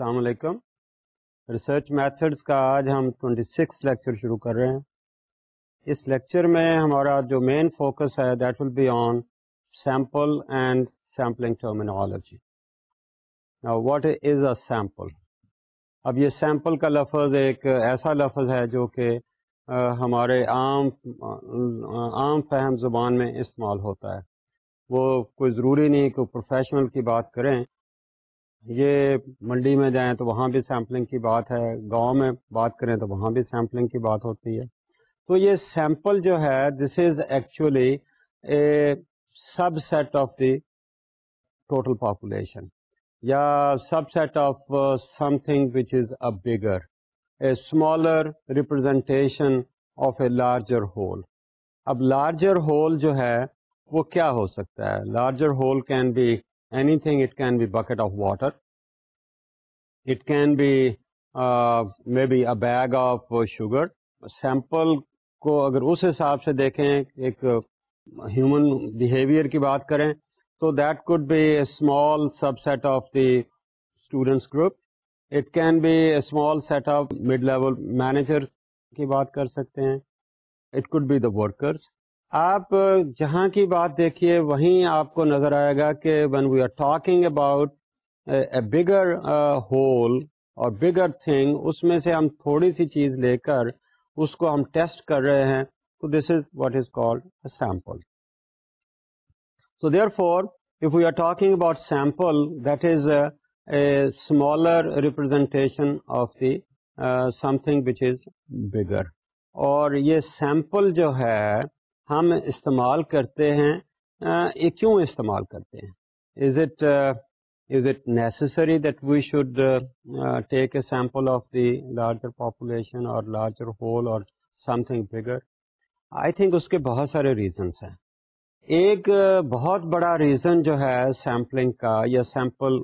السلام علیکم۔ Research methods کا آج ہم ٹوینٹی سکس لیکچر شروع کر رہے ہیں۔ اس لیکچر میں ہمارا جو مین فوکس ہے that will be on sample and sampling terminology what is a sample اب یہ سیمپل کا لفظ ایک ایسا لفظ ہے جو کہ ہمارے عام عام فہم زبان میں استعمال ہوتا ہے۔ وہ کوئی ضروری نہیں کہ پروفیشنل کی بات کریں۔ یہ منڈی میں جائیں تو وہاں بھی سیمپلنگ کی بات ہے، گاؤں میں بات کریں تو وہاں بھی سیمپلنگ کی بات ہوتی ہے۔ تو یہ سیمپل جو ہے this is actually a subset of the total population یا subset of something which is a bigger a smaller representation of a larger whole اب لارجر ہول جو ہے، وہ کیا ہو سکتا ہے؟ Larger whole can be anything it can be bucket of water it can be maybe a bag of sugar sample کو اگر اس حساب سے دیکھیں، ایک ہیومن بیہیویئر کی بات کریں، تو that could be a small subset of the students group it can be a small set of mid level manager کی بات کر سکتے ہیں. It could be the workers آپ جہاں کی بات دیکھیے، وہیں آپ کو نظر آئے گا کہ when we are talking about a bigger whole اور بگر تھنگ اس میں سے ہم تھوڑی سی چیز لے کر اس کو ہم ٹیسٹ کر رہے ہیں۔ تو this is what is called sample so therefore if you are talking about sample that is a smaller representation of the something which is bigger اور یہ سیمپل جو ہے ہم استعمال کرتے ہیں یہ کیوں استعمال کرتے ہیں؟ Is it is it necessary that we should take a sample of the larger population اور لارجر ہول اور something bigger I think اس کے بہت سارے ریزنس ہیں۔ ایک بہت بڑا ریزن جو ہے سیمپلنگ کا یا سیمپل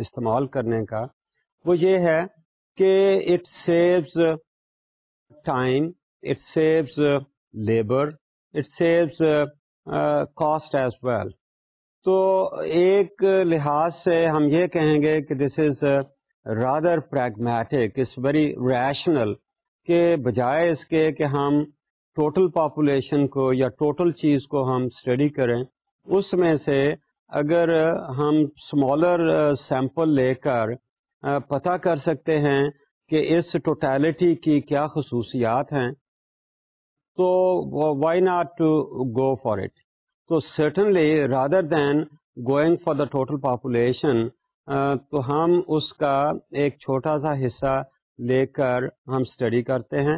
استعمال کرنے کا، وہ یہ ہے کہ it saves time it saves labour it saves cost as well. تو ایک لحاظ سے ہم یہ کہیں گے کہ this is rather pragmatic, is very rational کہ بجائے اس کے کہ ہم ٹوٹل پاپولیشن کو یا ٹوٹل چیز کو ہم اسٹڈی کریں، اس میں سے اگر ہم اسمالر سیمپل لے کر پتہ کر سکتے ہیں کہ اس ٹوٹیلٹی کی کیا خصوصیات ہیں۔ تو why not to go for it تو certainly rather than going for the total population تو ہم اس کا ایک چھوٹا سا حصہ لے کر ہم اسٹڈی کرتے ہیں۔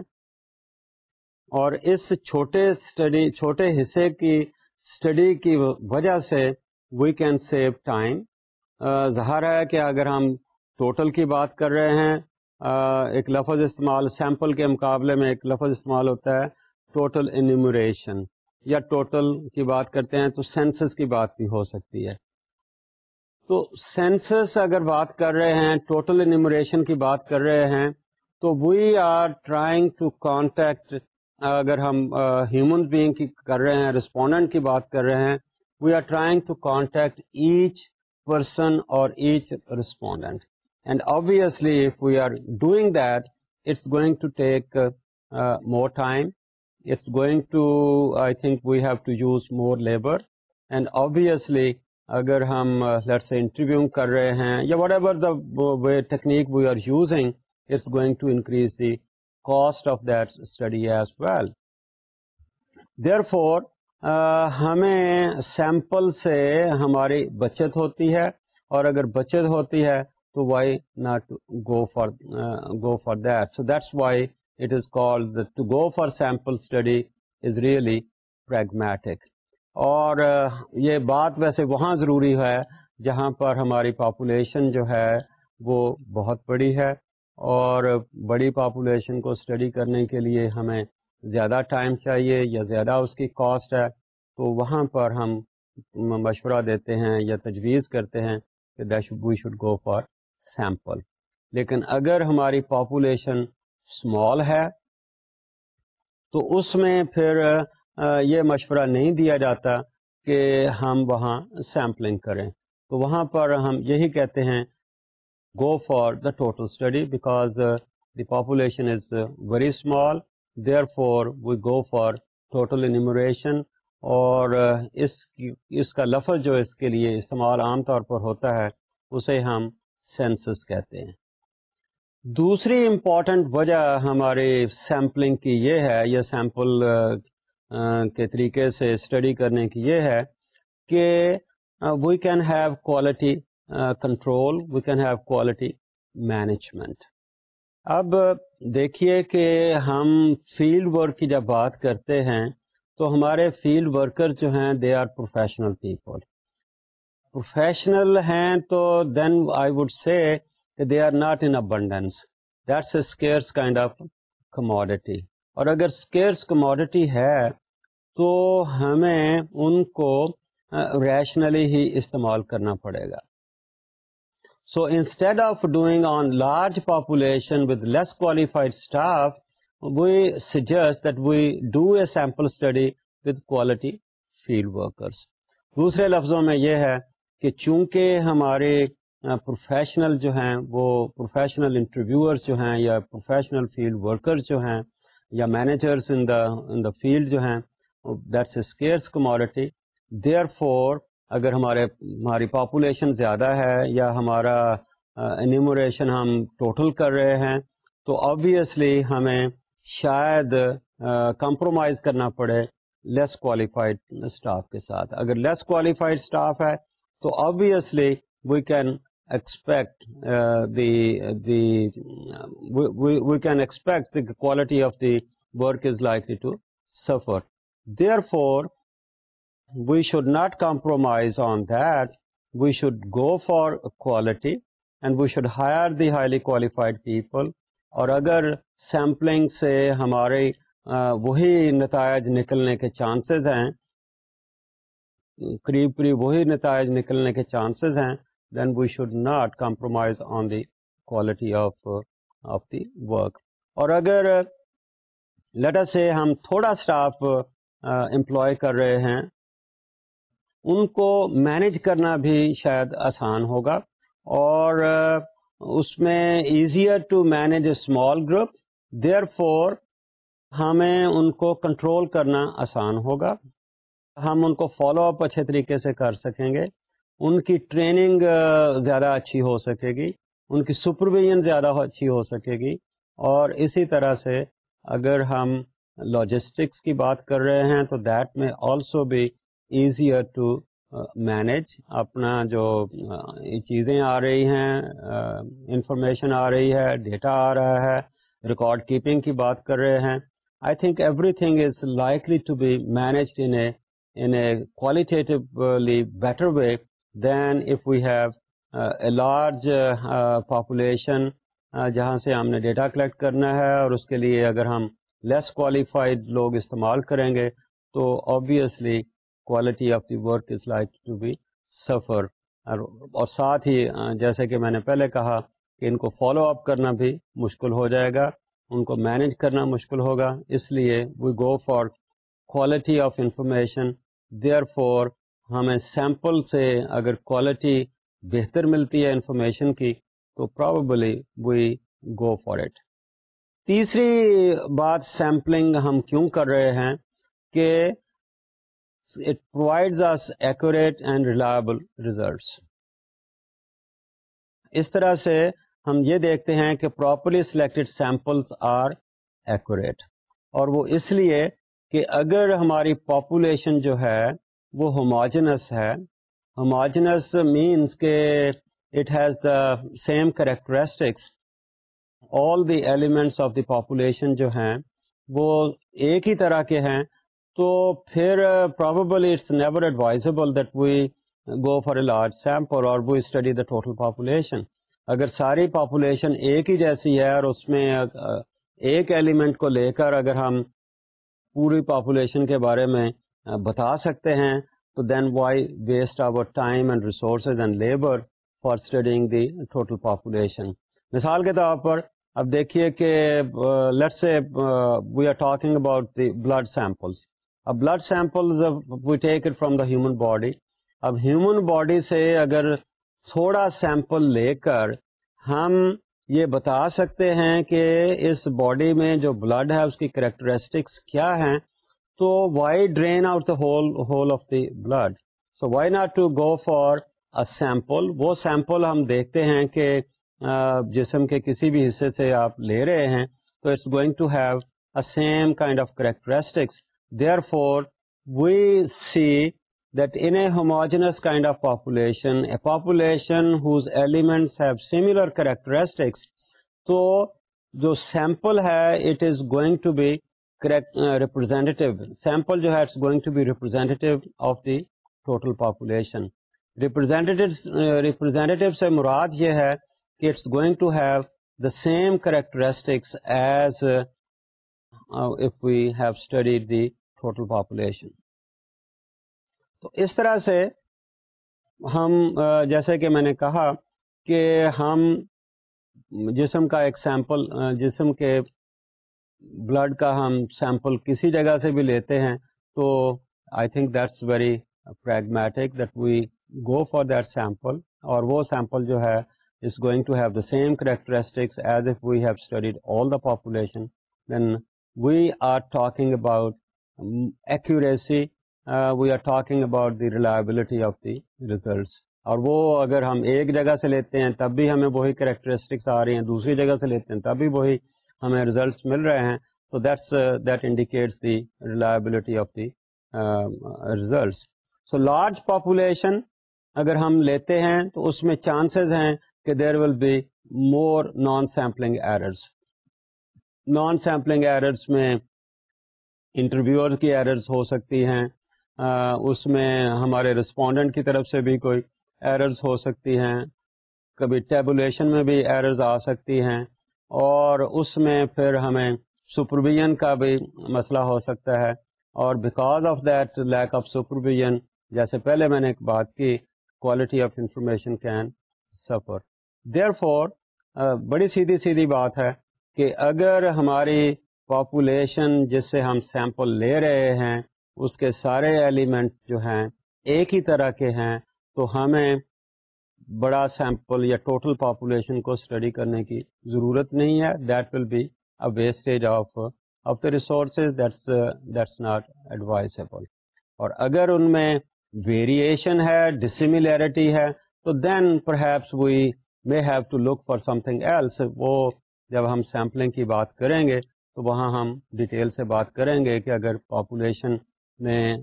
اور اس چھوٹے اسٹڈی چھوٹے حصے کی اسٹڈی کی وجہ سے وی کین سیو ٹائم ظاہر ہے کہ اگر ہم ٹوٹل کی بات کر رہے ہیں ایک لفظ استعمال سیمپل کے مقابلے میں ایک لفظ استعمال ہوتا ہے ٹوٹل انیموریشن یا ٹوٹل کی بات کرتے ہیں تو سینسس کی بات بھی ہو سکتی ہے۔ تو سینسس اگر بات کر رہے ہیں، ٹوٹل انیموریشن کی بات کر رہے ہیں، تو we are trying to contact اگر ہم ہیومن بینگ کی کر رہے ہیں رسپونڈنٹ کی بات کر رہے ہیں we are trying to contact each person اور each respondent and obviously if we are doing that it's going to take more time it's going to, I think we have to use more labor. And obviously, اگر ہم late سے interview کر رہے ہیں یا whatever the way technique we are using it's going to increase the cost of that study as well therefore ہمیں sample سے ہماری بچت ہوتی ہے اور اگر بچت ہوتی ہے تو why not go for go for that so that's why it is called to go for sample study is really pragmatic اور یہ بات ویسے وہاں ضروری ہے جہاں پر ہماری پاپولیشن جو ہے وہ بہت بڑی ہے اور بڑی پاپولیشن کو اسٹڈی کرنے کے لیے ہمیں زیادہ ٹائم چاہیے یا زیادہ اس کی کاسٹ ہے، تو وہاں پر ہم مشورہ دیتے ہیں یا تجویز کرتے ہیں کہ we should go for sample لیکن اگر ہماری پاپولیشن اسمال ہے تو اس میں پھر یہ مشورہ نہیں دیا جاتا کہ ہم وہاں سیمپلنگ کریں تو وہاں پر ہم یہی کہتے ہیں go for the total study because uh, the population is uh, very small. Therefore, we go for total اور اس کی اس کا لفظ جو اس کے لیے استعمال عام طور پر ہوتا ہے اسے ہم سینسس کہتے ہیں دوسری امپورٹنٹ وجہ ہمارے سیمپلنگ کی یہ ہے یا سیمپل کے طریقے سے اسٹڈی کرنے کی یہ ہے کہ we can have quality control we can have quality management اب دیکھیے کہ ہم فیلڈ ورک کی جب بات کرتے ہیں تو ہمارے فیلڈ ورکر جو ہیں they are professional people professional ہیں تو then I would say they are not in abundance that's a scarce kind of commodity اور اگر اسکیئرس کموڈٹی ہے، تو ہمیں ان کو ریشنلی ہی استعمال کرنا پڑے گا. So instead of doing on large population with less qualified staff we suggest that we do a sample study with quality field workers. دوسرے لفظوں میں یہ ہے کہ چونکہ ہمارے پروفیشنل جو ہیں، وہ پروفیشنل انٹرویوئرس جو ہیں یا پروفیشنل فیلڈ ورکرز جو ہیں یا managers in the in the field جو ہیں that's a scarce commodity therefore اگر ہمارے، ہماری پاپولیشن زیادہ ہے یا ہمارا انیموریشن ہم ٹوٹل کر رہے ہیں، تو آبویسلی ہمیں شاید کمپرومائز کرنا پڑے لیس کوالیفائڈ اسٹاف کے ساتھ۔ اگر لیس کوالیفائڈ اسٹاف ہے، تو obviously we can expect the we can expect the quality of the work is likely to suffer therefore we should not compromise on that we should go for quality and we should hire the highly qualified people اور اگر sampling سے ہمارے وہی نتائج نکلنے کے chances ہیں، قریب قریب وہی نتائج نکلنے کے چانسز ہیں then we should not compromise on the quality of of the work اور اگر uh, لیٹر سے ہم تھوڑا اسٹاف امپلوائے uh, uh, کر رہے ہیں، ان کو مینج کرنا بھی شاید آسان ہوگا، اور اس میں easier to manage a small group therefore ہمیں ان کو کنٹرول کرنا آسان ہوگا۔ ہم ان کو فالو اپ اچھے طریقے سے کر سکیں گے۔ ان کی ٹریننگ زیادہ اچھی ہو سکے گی۔ ان کی سپرویژن زیادہ اچھی ہو سکے گی۔ اور اسی طرح سے اگر ہم لاجسٹکس کی بات کر رہے ہیں، تو دیٹ میں آلسو بھی ایزیئر ٹو مینج اپنا جو چیزیں آ رہی ہیں انفارمیشن آ رہی ہے ڈیٹا آ رہا ہے ریکارڈ کیپنگ کی بات کر رہے ہیں۔ I think everything is likely to be managed in in a qualitatively better way than if we have a large population جہاں سے ہم نے ڈیٹا کلیکٹ کرنا ہے اور اس کے لیے اگر ہم لیس کوالیفائڈ لوگ استعمال کریں گے، تو obviously quality of the work is like to be suffer اور ساتھ ہی جیسے کہ میں نے پہلے کہا کہ ان کو فالو اپ کرنا بھی مشکل ہو جائے گا، ان کو مینج کرنا مشکل ہوگا، اس لیے we go for quality of information therefore ہمیں سیمپل سے اگر کوالٹی بہتر ملتی ہے انفارمیشن کی، تو probably we go for it تیسری بات سیمپلنگ ہم کیوں کر رہے ہیں کہ it provides us accurate and reliable results. اس طرح سے ہم یہ دیکھتے ہیں کہ properly selected samples are accurate اور وہ اس لیے کہ اگر ہماری پاپولیشن جو ہے وہ ہوموجنس ہے. ہوموجنس مینس کہ it has the same characteristics all the elements of the population جو ہیں، وہ ایک ہی طرح کے ہیں. تو پھر probably it's never advisable that we go for a large sample اور we study the total population اگر ساری پاپولیشن ایک ہی جیسی ہے اور اس میں uh, ایک ایلیمنٹ کو لے کر اگر ہم پوری پاپولیشن کے بارے میں بتا سکتے ہیں، تو then why waste our time and resources and labour for studying the total population مثال کے طور پر، اب دیکھیے کہ let say we are talking about the blood samples اب blood sample we take it from the human body اب human body سے اگر تھوڑا سیمپل لے کر ہم یہ بتا سکتے ہیں کہ اس باڈی میں جو بلڈ ہے، اس کی کریکٹرسٹکس کیا ہیں؟ تو why drain out the whole whole of the blood so why not to go for a sample وہ سیمپل ہم دیکھتے ہیں کہ جسم کے کسی بھی حصے سے آپ لے رہے ہیں تو it's going to have a same kind of characteristics therefore we see that in a homogeneous kind of population, a population whose elements have similar characteristics, تو جو سیمپل ہے it is going to be representative sample جو ہے it's going to be representative of the total population representative سے مراد یہ ہے کہ it's going to have the same characteristics as if we have studied the total population تو اس طرح سے ہم uh, جیسے کہ میں نے کہا کہ ہم جسم کا ایک سیمپل uh, جسم کے بلڈ کا ہم سیمپل کسی جگہ سے بھی لیتے ہیں تو I think that's very pragmatic that we go for that sample اور وہ سیمپل جو ہے is going to have the same characteristics as if we have studied all the population then we are talking about accuracy we are talking about the reliability of the results اور وہ اگر ہم ایک جگہ سے لیتے ہیں تب بھی ہمیں وہی کریکٹرسٹکس آ رہی ہیں، دوسری جگہ سے لیتے ہیں تب بھی وہی ہمیں ریزلٹس مل رہے ہیں، تو that's that indicates the reliability of the results so large population اگر ہم لیتے ہیں تو اس میں چانسز ہیں کہ there will be more non sampling errors non sampling errors میں انٹرویور کی ایررز ہو سکتی ہیں uh, اس میں ہمارے رسپونڈنٹ کی طرف سے بھی کوئی ایررز ہو سکتی ہیں، کبھی ٹیبولیشن میں بھی ایررز آ سکتی ہیں۔ اور اس میں پھر ہمیں سپرویژن کا بھی مسئلہ ہو سکتا ہے اور because of that lack of supervision جیسے پہلے میں نے ایک بات کی quality of information can suffer therefore بڑی سیدھی سیدھی بات ہے کہ اگر ہماری پاپولیشن جس سے ہم سیمپل لے رہے ہیں، اس کے سارے ایلیمنٹ جو ہیں، ایک ہی طرح کے ہیں، تو ہمیں بڑا سیمپل یا ٹوٹل پاپولیشن کو اسٹڈی کرنے کی ضرورت نہیں ہے. That will be a wastage of of the resources that's that's not advisable اور اگر ان میں ویریشن ہے ڈسملیرٹی ہے، تو then perhaps we may have to look for something else وہ جب ہم سیمپلنگ کی بات کریں گے، تو وہاں ہم ڈیٹیل سے بات کریں گے کہ اگر پاپولیشن میں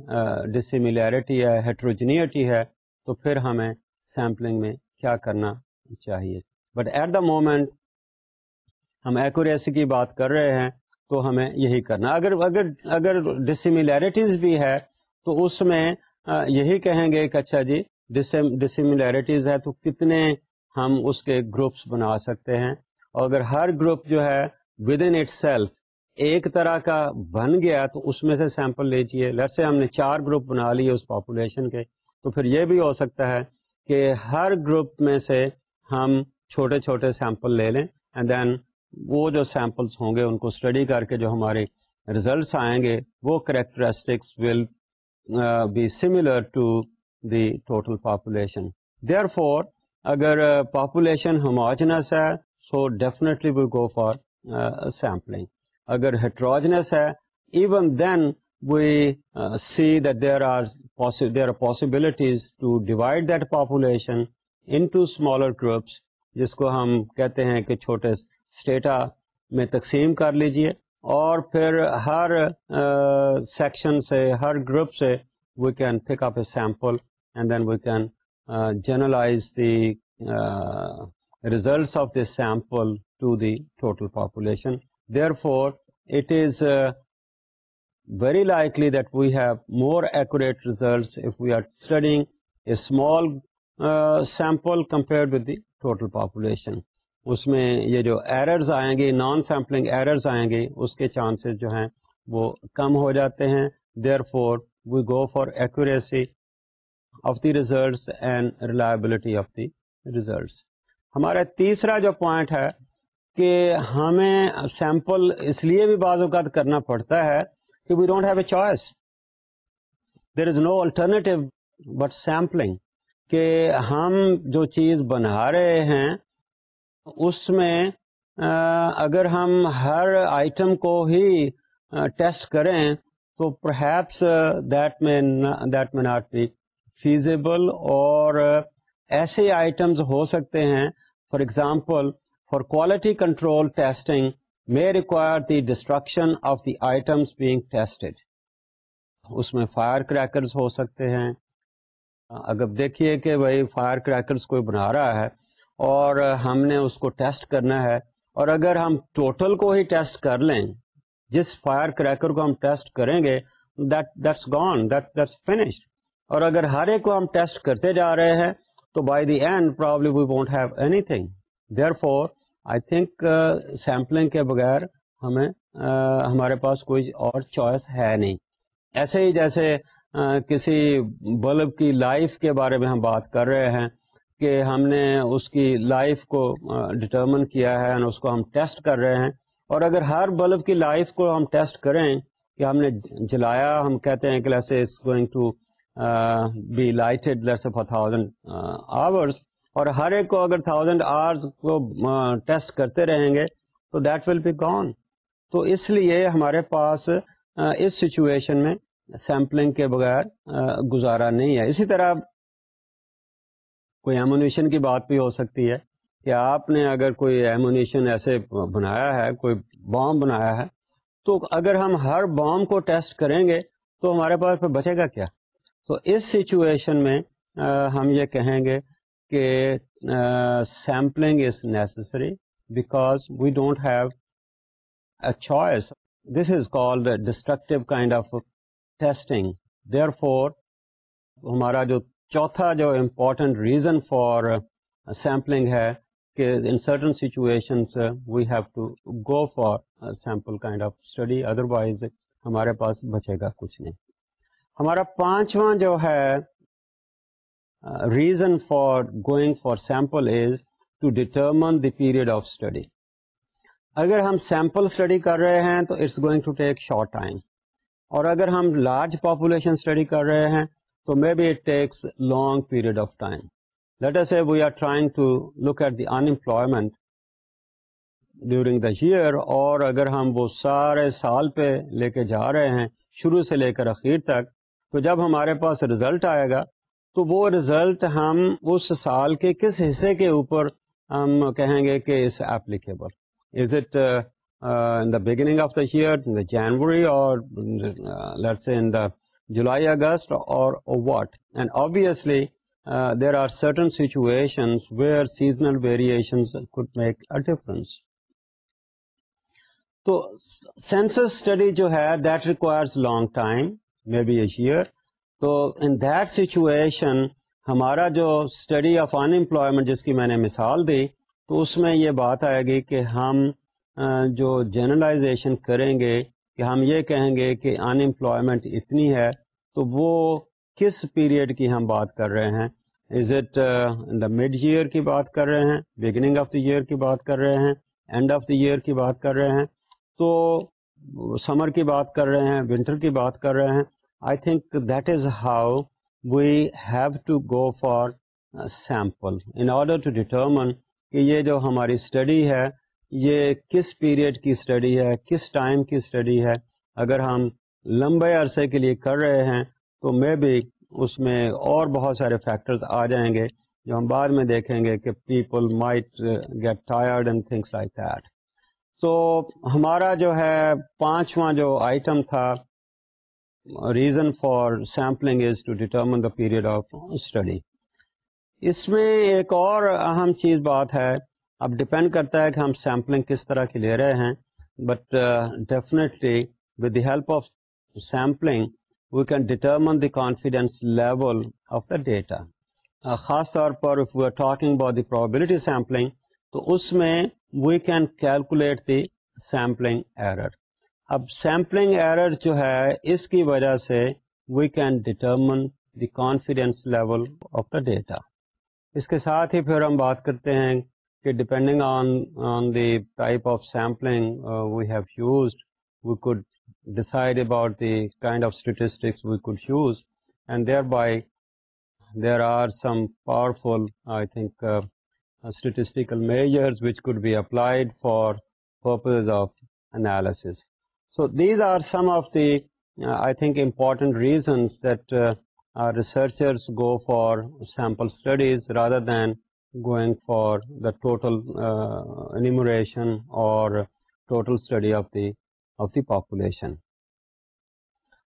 ڈسیملیرٹی ہے ہیٹروجنیٹی ہے، تو پھر ہمیں سیمپلنگ میں کیا کرنا چاہیے۔ بٹ ایٹ دا مومنٹ ہم ایکوریسی کی بات کر رہے ہیں تو ہمیں یہی کرنا۔ اگر اگر اگر ڈسیملیرٹیز بھی ہے تو اس میں یہی کہیں گے کہ اچھا جی ڈسیملیرٹیز ہے تو کتنے ہم اس کے گروپس بنا سکتے ہیں۔ اور اگر ہر گروپ جو ہے ود ان اٹ سیلف ایک طرح کا بن گیا تو اس میں سے سیمپل لیجیے لٹ سے ہم نے چار گروپ بنا لیے اس پاپولیشن کے تو پھر یہ بھی ہو سکتا ہے کہ ہر گروپ میں سے ہم چھوٹے چھوٹے سیمپل لے لیں اینڈ دین وہ جو سیمپلس ہوں گے ان کو اسٹڈی کر کے جو ہمارے ریزلٹس آئیں گے، وہ characteristics will be similar to the total population therefore اگر uh, پاپولیشن ہوموجنس ہے so definitely we go for sampling اگر ہیٹروجنس ہے even then we see that there are there are possibilities to divide that population in smaller groups جس کو ہم کہتے ہیں کہ چھوٹے اسٹیٹا میں تقسیم کر لیجیے اور پھر ہر سیکشن uh, سے ہر گروپ سے we can pick up a sample and then we can generalise the results of this sample to the total population Therefore, it is uh, very likely that we have more accurate results if we are studying a small uh, sample compared with the total population. اس میں یہ جو errors آئیں گے non sampling errors آئیں گے اس کے chances جو ہیں وہ کم ہو جاتے ہیں therefore we go for accuracy of the results and reliability of the results ہمارا تیسرا جو پوائنٹ ہے کہ ہمیں سیمپل اس لیے بھی بعض اوقات کرنا پڑتا ہے کہ we don't have a choice there is no alternative but sampling کہ ہم جو چیز بنا رہے ہیں، اس میں اگر ہم ہر آئٹم کو ہی ٹیسٹ کریں، تو perhaps that may that may not be feasible اور ایسے آئٹمس ہو سکتے ہیں. For example for quality control testing may require the destruction of the items being tested اس میں فائر کریکرز ہو سکتے ہیں۔ اگر دیکھیے کہ بھائی فائر کریکرز کوئی بنا رہا ہے اور ہم نے اس کو ٹیسٹ کرنا ہے اور اگر ہم ٹوٹل کو ہی ٹیسٹ کر لیں، جس فائر کریکر کو ہم ٹیسٹ کریں گے دیٹس گون دیٹس فنشڈ اور اگر ہر ایک کو ہم ٹیسٹ کرتے جا رہے ہیں، تو by the end probably we won't have anything therefore I think sampling کے بغیر ہمیں ہمارے پاس کوئی اور چوائس ہے نہیں۔ ایسے ہی جیسے کسی بلب کی لائف کے بارے میں ہم بات کر رہے ہیں کہ ہم نے اس کی لائف کو ڈٹرمن کیا ہے اس کو ہم ٹیسٹ کر رہے ہیں۔ اور اگر ہر بلب کی لائف کو ہم ٹیسٹ کریں کہ ہم نے جلایا، ہم کہتے ہیں کہ let's say is going to be lighted let's say four thousand hours اور ہر ایک کو اگر تھاؤزینڈ آورس کو ٹیسٹ کرتے رہیں گے، تو دیٹ ول بی گون تو اس لیے ہمارے پاس اس سچویشن میں سیمپلنگ کے بغیر گزارا نہیں ہے. اسی طرح کوئی ایمونیشن کی بات بھی ہو سکتی ہے کہ آپ نے اگر کوئی ایمونیشن ایسے بنایا ہے، کوئی بام بنایا ہے، تو اگر ہم ہر بام کو ٹیسٹ کریں گے، تو ہمارے پاس پہ بچے گا کیا؟ تو اس سچویشن میں ہم یہ کہیں گے کہ sampling is necessary because we don't have a choice this is called destructive kind of testing therefore ہمارا جو چوتھا جو امپورٹنٹ ریزن فار سیمپلنگ ہے کہ in certain situation we have to go for sample kind of study otherwise ہمارے پاس بچے گا کچھ نہیں۔ ہمارا پانچواں جو ہے reason for going for sample is to determine the period of study اگر ہم سیمپل اسٹڈی کر رہے ہیں تو it's going to take short time اور اگر ہم لارج پاپولیشن اسٹڈی کر رہے ہیں تو maybe it takes long period of time let us say we are trying to look at the unemployment during the year اور اگر ہم وہ سارے سال پہ لے کے جا رہے ہیں، شروع سے لے کر اخیر تک، تو جب ہمارے پاس رزلٹ آئے گا تو وہ رزلٹ ہم اس سال کے کس حصے کے اوپر ہم کہیں گے کہ اس applicable is it in the beginning of the year January اور ان دا جولائی اگست اور what and obviously there are certain situation where seasonal variation make a difference تو سینسس اسٹڈی جو ہے that requires long time may be a year تو in that situation ہمارا جو study of in employment جس کی میں نے مثال دی، تو اس میں یہ بات آئے گی کہ ہم جو جنرلائزیشن کریں گے، کہ ہم یہ کہیں گے کہ ان امپلائمنٹ اتنی ہے، تو وہ کس پیریڈ کی ہم بات کر رہے ہیں؟ Is it the mid year کی بات کر رہے ہیں؟ بگننگ آف دا ایئر کی بات کر رہے ہیں؟ اینڈ آف دا ایئر کی بات کر رہے ہیں؟ تو سمر کی بات کر رہے ہیں ونٹر کی بات کر رہے ہیں۔ I think that is how we have to go for sample in order to determine کہ یہ جو ہماری اسٹڈی ہے، یہ کس پیریڈ کی اسٹڈی ہے، کس ٹائم کی اسٹڈی ہے۔ اگر ہم لمبے عرصے کے لیے کر رہے ہیں تو مے بی اس میں اور بہت سارے فیکٹرز آ جائیں گے جو ہم بعد میں دیکھیں گے کہ people might get tired and things like that تو ہمارا جو ہے پانچواں جو آئٹم تھا reason for sampling is to determine the period of study اس میں ایک اور اہم چیز بات ہے۔ اب ڈپینڈ کرتا ہے کہ ہم سیمپلنگ کس طرح کی لے رہے ہیں۔ But definitely with the help of sampling we can determine the confidence level of the data خاص طور پر we are talking about the probability sampling تو اس میں we can calculate the sampling error اب سیمپلنگ ایرر جو ہے اس کی وجہ سے we can determine the confidence level of the data اس کے ساتھ ہی پھر ہم بات کرتے ہیں کہ depending on on the type of sampling we have used we could decide about the kind of statistics we could use and therefore there are some powerful I think statistical measures which could be applied for purposes so these are some of the I think important reasons that researchers go for sample studies rather than going for the total enumeration اور total study of the of the population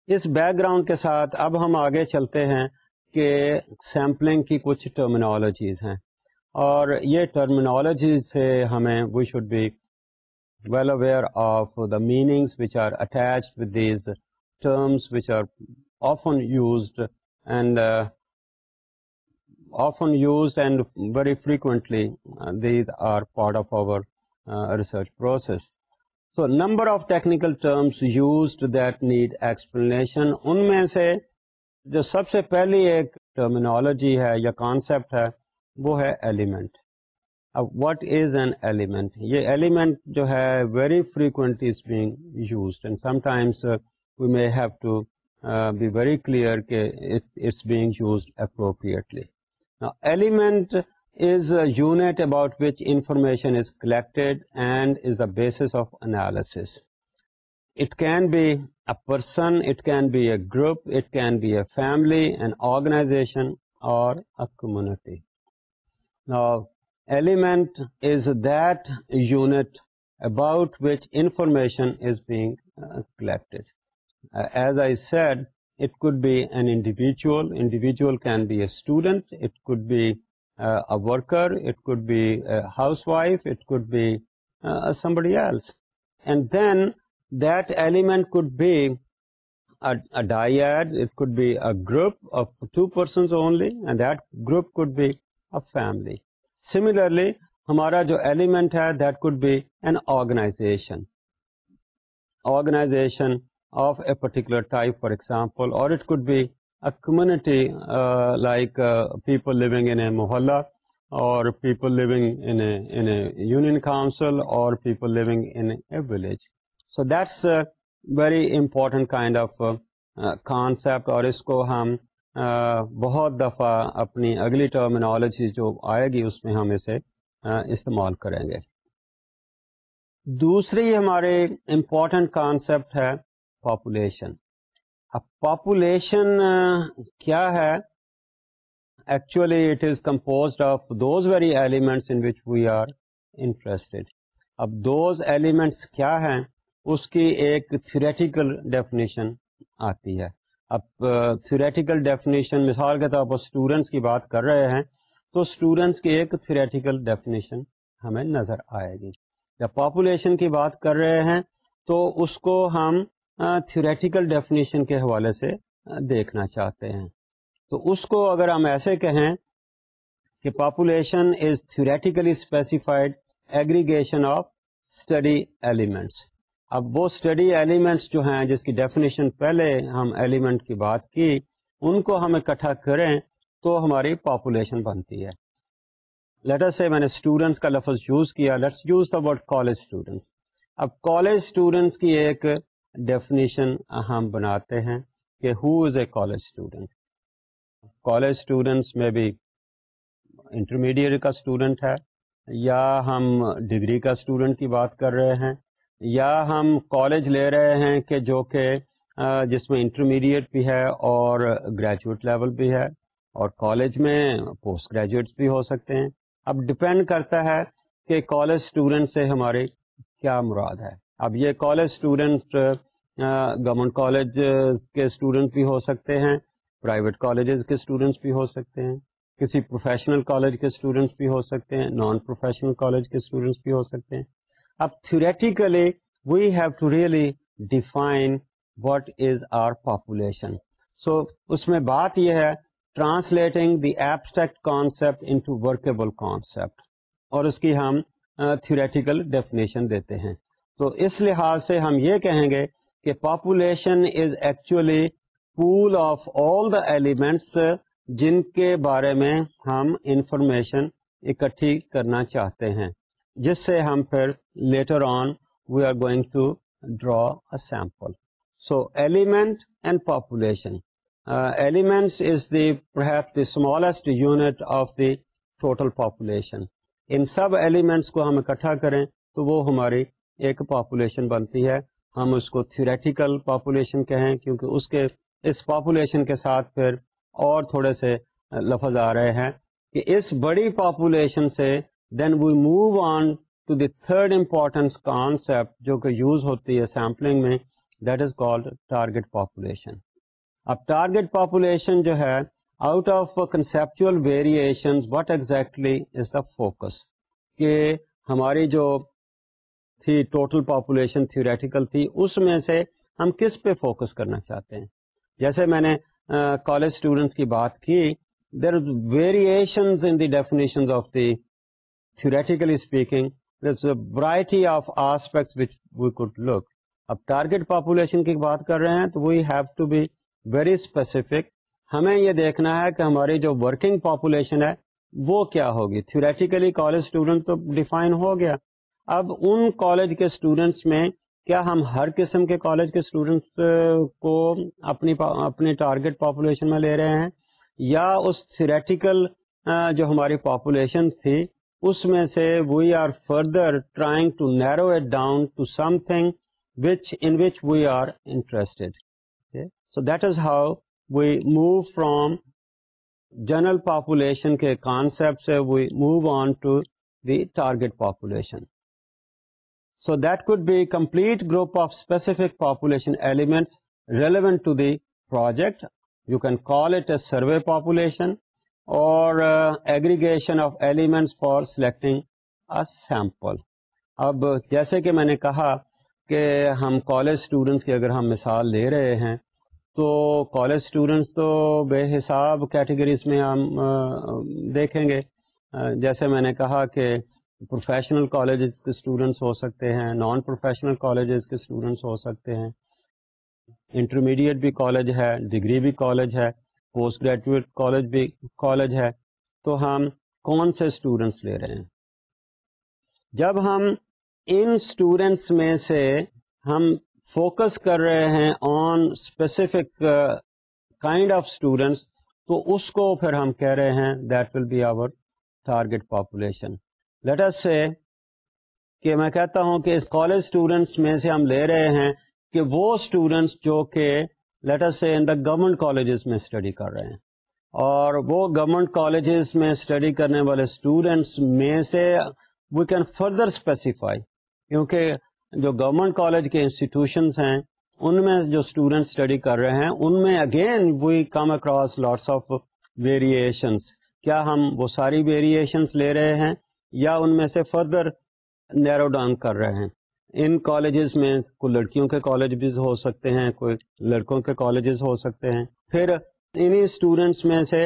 us background کے ساتھ اب ہم آگے چلتے ہیں کہ sampling کی کچھ ٹرمینالوجیز ہیں اور یہ ٹرمینالوجیز سے ہمیں we should be well aware of the meanings which are attach with these terms which are often used and often used and very frequently these are part of our research process so number of technical terms used that need explanation ان میں سے جو سب سے پہلی ایک terminology ہے یا concept ہے وہ ہے ایلیمنٹ اب وٹ از این ایلیمنٹ یہ ایلیمنٹ جو ہے very frequent is being used and sometimes we may have to be very clear کہ it's being used appropriately element is a unit about which information is collected and is the basis of analysis. It can be a person, it can be a group, it can be a family, an organization, or a community. Now, element is that unit about which information is being uh, collected. Uh, as I said, it could be an individual. Individual can be a student. It could be a worker, it could be a housewife, it could be somebody else. And then that element could be a dyad, it could be a group of two persons only, and that similarly ہمارا جو element ہے committee like people mohalla اور people village so that's very important kind of concept اور اس کو ہم بہت دفعہ اپنی اگلی ٹرمینالوجی جو آئے گی، اس میں ہم اسے استعمال کریں گے۔ دوسری ہمارے امپورٹنٹ کانسیپٹ ہے پاپولیشن اب پاپولیشن کیا ہے؟ Actually it is composed of those very elements in which we are interested اب دوز ایلیمنٹس کیا ہیں؟ اس کی ایک تھریٹیکل ڈیفینیشن آتی ہے۔ اب تھریٹیکل ڈیفینیشن مثال کے طور پر اسٹوڈینٹس کی بات کر رہے ہیں، تو اسٹوڈینٹس کی ایک تھریٹیکل ڈیفینیشن ہمیں نظر آئے گی۔ جب پاپولیشن کی بات کر رہے ہیں، تو اس کو ہم تھیوریٹیکل ڈیفینیشن کے حوالے سے دیکھنا چاہتے ہیں۔ تو اس کو اگر ہم ایسے کہیں کہ population is theoretically specified aggregation of study elements اب وہ اسٹڈی ایلیمنٹس جو ہیں، جس کی ڈیفینیشن پہلے ہم ایلیمنٹ کی بات کی، ان کو ہم اکٹھا کریں تو ہماری پاپولیشن بنتی ہے۔ لیٹر سے میں نے اسٹوڈنٹس کا لفظ یوز کیا let's use the word college students اب کالج اسٹوڈنٹس کی ایک ڈیفینیشن ہم بناتے ہیں کہ who is a college student college students میں بھی انٹرمیڈیٹ کا اسٹوڈنٹ ہے یا ہم ڈگری کا اسٹوڈنٹ کی بات کر رہے ہیں۔ یا ہم کالج لے رہے ہیں کہ جو کہ جس میں انٹرمیڈیٹ بھی ہے اور گریجویٹ لیول بھی ہے اور کالج میں پوسٹ گریجویٹس بھی ہو سکتے ہیں۔ اب ڈپینڈ کرتا ہے کہ کالج اسٹوڈنٹ سے ہماری کیا مراد ہے۔ اب یہ کالج اسٹوڈنٹ گورنمنٹ کالج کے اسٹوڈنٹ بھی ہو سکتے ہیں پرائیویٹ کالجز کے اسٹوڈنٹس بھی ہو سکتے ہیں، کسی پروفیشنل کالج کے اسٹوڈنٹس بھی ہو سکتے ہیں نان پروفیشنل کالج کے اسٹوڈنٹس بھی ہو سکتے ہیں۔ اب theoretically we have to really define what is our population so اس میں بات یہ ہے translating the abstract concept into workable concept اور اس کی ہم تھیوریٹیکل ڈیفینیشن دیتے ہیں. تو اس لحاظ سے ہم یہ کہیں گے کہ population is actually pool of all the elements جن کے بارے میں ہم انفارمیشن اکٹھی کرنا چاہتے ہیں. جس سے ہم پھر later on we are going to draw a sample so element and population elements is the perhaps the smallest unit of the total population ان سب ایلیمنٹس کو ہم اکٹھا کریں تو وہ ہماری ایک پاپولیشن بنتی ہے۔ ہم اس کو تھیوریٹیکل پاپولیشن کہیں کیونکہ اس کے، اس پاپولیشن کے ساتھ پھر اور تھوڑے سے لفظ آ رہے ہیں کہ اس بڑی پاپولیشن سے then we move on to the third importance concept جو کہ یوز ہوتی ہے سیمپلنگ میں that is called target population اب ٹارگیٹ پاپولیشن جو ہے out of conceptual variation what exactly is the focus کہ ہماری جو تھی ٹوٹل پاپولیشن تھیوریٹیکل تھی، اس میں سے ہم کس پہ فوکس کرنا چاہتے ہیں؟ جیسے میں نے کالج اسٹوڈینٹس کی بات کی there variation in the definition of the theoretically speaking variety of aspect which we could look اب ٹارگیٹ پاپولیشن کی بات کر رہے ہیں تو we have to be very specific ہمیں یہ دیکھنا ہے کہ ہماری جو ورکنگ پاپولیشن ہے وہ کیا ہوگی؟ تھیوریٹیکلی کالج اسٹوڈنٹ تو ڈیفائن ہو گیا. اب ان کالج کے اسٹوڈینٹس میں کیا ہم ہر قسم کے کالج کے اسٹوڈینٹس کو اپنی اپنی ٹارگیٹ پاپولیشن میں لے رہے ہیں؟ یا اس تھریٹیکل جو ہماری پاپولیشن تھی اس میں سے we are further trying to narrow it down to something which in which we are interested so that is how we move from general population کے کانسیپٹ سے we move on to the target population So that could be a complete group of specific population elements relevant to the project. You can call it a survey population or uh, aggregation of elements for اب جیسے کہ میں نے کہا کہ ہم college students کی اگر ہم مثال لے رہے ہیں تو کالج اسٹوڈنٹس تو بے حساب کیٹیگریز میں ہم دیکھیں گے۔ جیسے میں نے کہا کہ پروفیشنل کالجز کے اسٹوڈنٹس ہو سکتے ہیں نان پروفیشنل کالجز کے اسٹوڈنٹس ہو سکتے ہیں۔ انٹرمیڈیٹ بھی کالج ہے ڈگری بھی کالج ہے۔ پوسٹ گریجویٹ کالج بھی، کالج ہے، تو ہم کون سے اسٹوڈنٹس لے رہے ہیں؟ جب ہم ان اسٹوڈینٹس میں سے ہم فوکس کر رہے ہیں on specific kind of students تو اس کو پھر ہم کہہ رہے ہیں that will be our target population later سے کہ میں کہتا ہوں کہ اس کالج اسٹوڈینٹس میں سے ہم لے رہے ہیں کہ وہ اسٹوڈینٹس جو کہ لیٹر سے ان دا گورنمنٹ کالجز میں اسٹڈی کر رہے ہیں۔ اور وہ گورنمنٹ کالجز میں اسٹڈی کرنے والے اسٹوڈینٹس میں سے وی کین فردر اسپیسیفائی کیونکہ جو گورنمنٹ کالج کے انسٹیٹیوشنس ہیں، ان میں جو اسٹوڈینٹ اسٹڈی کر رہے ہیں، ان میں again we come across lots of variations کیا ہم وہ ساری ویریشنس لے رہے ہیں یا ان میں سے فردر نیرو ڈاؤن کر رہے ہیں؟ ان کالجز میں کوئی لڑکیوں کے کالج بھی ہو سکتے ہیں، کوئی لڑکوں کے کالجز ہو سکتے ہیں۔ پھر انہیں اسٹوڈینٹس میں سے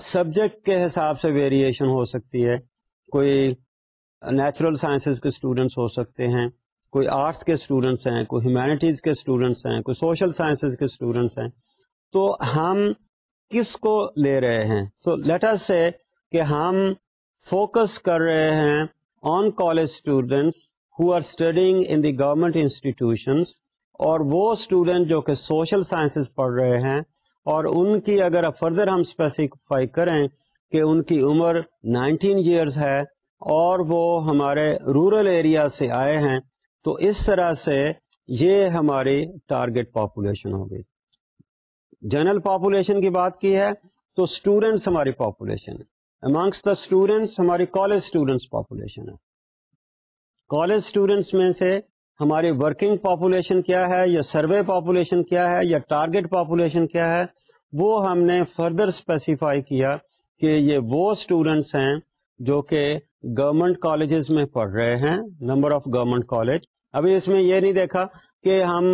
سبجیکٹ کے حساب سے ویریشن ہو سکتی ہے۔ کوئی نیچرل سائنسز کے اسٹوڈینٹس ہو سکتے ہیں، کوئی آرٹس کے اسٹوڈینٹس ہیں، کوئی ہیومینٹیز کے اسٹوڈینٹس ہیں، کوئی سوشل سائنسز کے اسٹوڈینٹس ہیں۔ تو ہم کس کو لے رہے ہیں؟ تو لیٹر سے کہ ہم فوکس کر رہے ہیں on college students who are studying in the government institutions اور وہ اسٹوڈینٹ جو کہ سوشل سائنسز پڑھ رہے ہیں، اور ان کی اگر فردر ہم اسپیسیفائی کریں کہ ان کی عمر نائنٹین ایئرس ہے، اور وہ ہمارے رورل ایریا سے آئے ہیں، تو اس طرح سے یہ ہماری ٹارگیٹ پاپولیشن ہوگی جنرل پاپولیشن کی بات کی ہے، تو اسٹوڈینٹس ہماری پاپولیشن ہے۔ امانگس دا اسٹوڈینٹس ہماری کالج اسٹوڈینٹس پاپولیشن ہے۔ کالج اسٹوڈینٹس میں سے ہماری ورکنگ پاپولیشن کیا ہے، یا سروے پاپولیشن کیا ہے، یا ٹارگیٹ پاپولیشن کیا ہے، وہ ہم نے فردر اسپیسیفائی کیا کہ یہ وہ اسٹوڈینٹس ہیں جو کہ گورمنٹ کالجز میں پڑھ رہے ہیں نمبر آف گورمنٹ کالج ابھی اس میں یہ نہیں دیکھا کہ ہم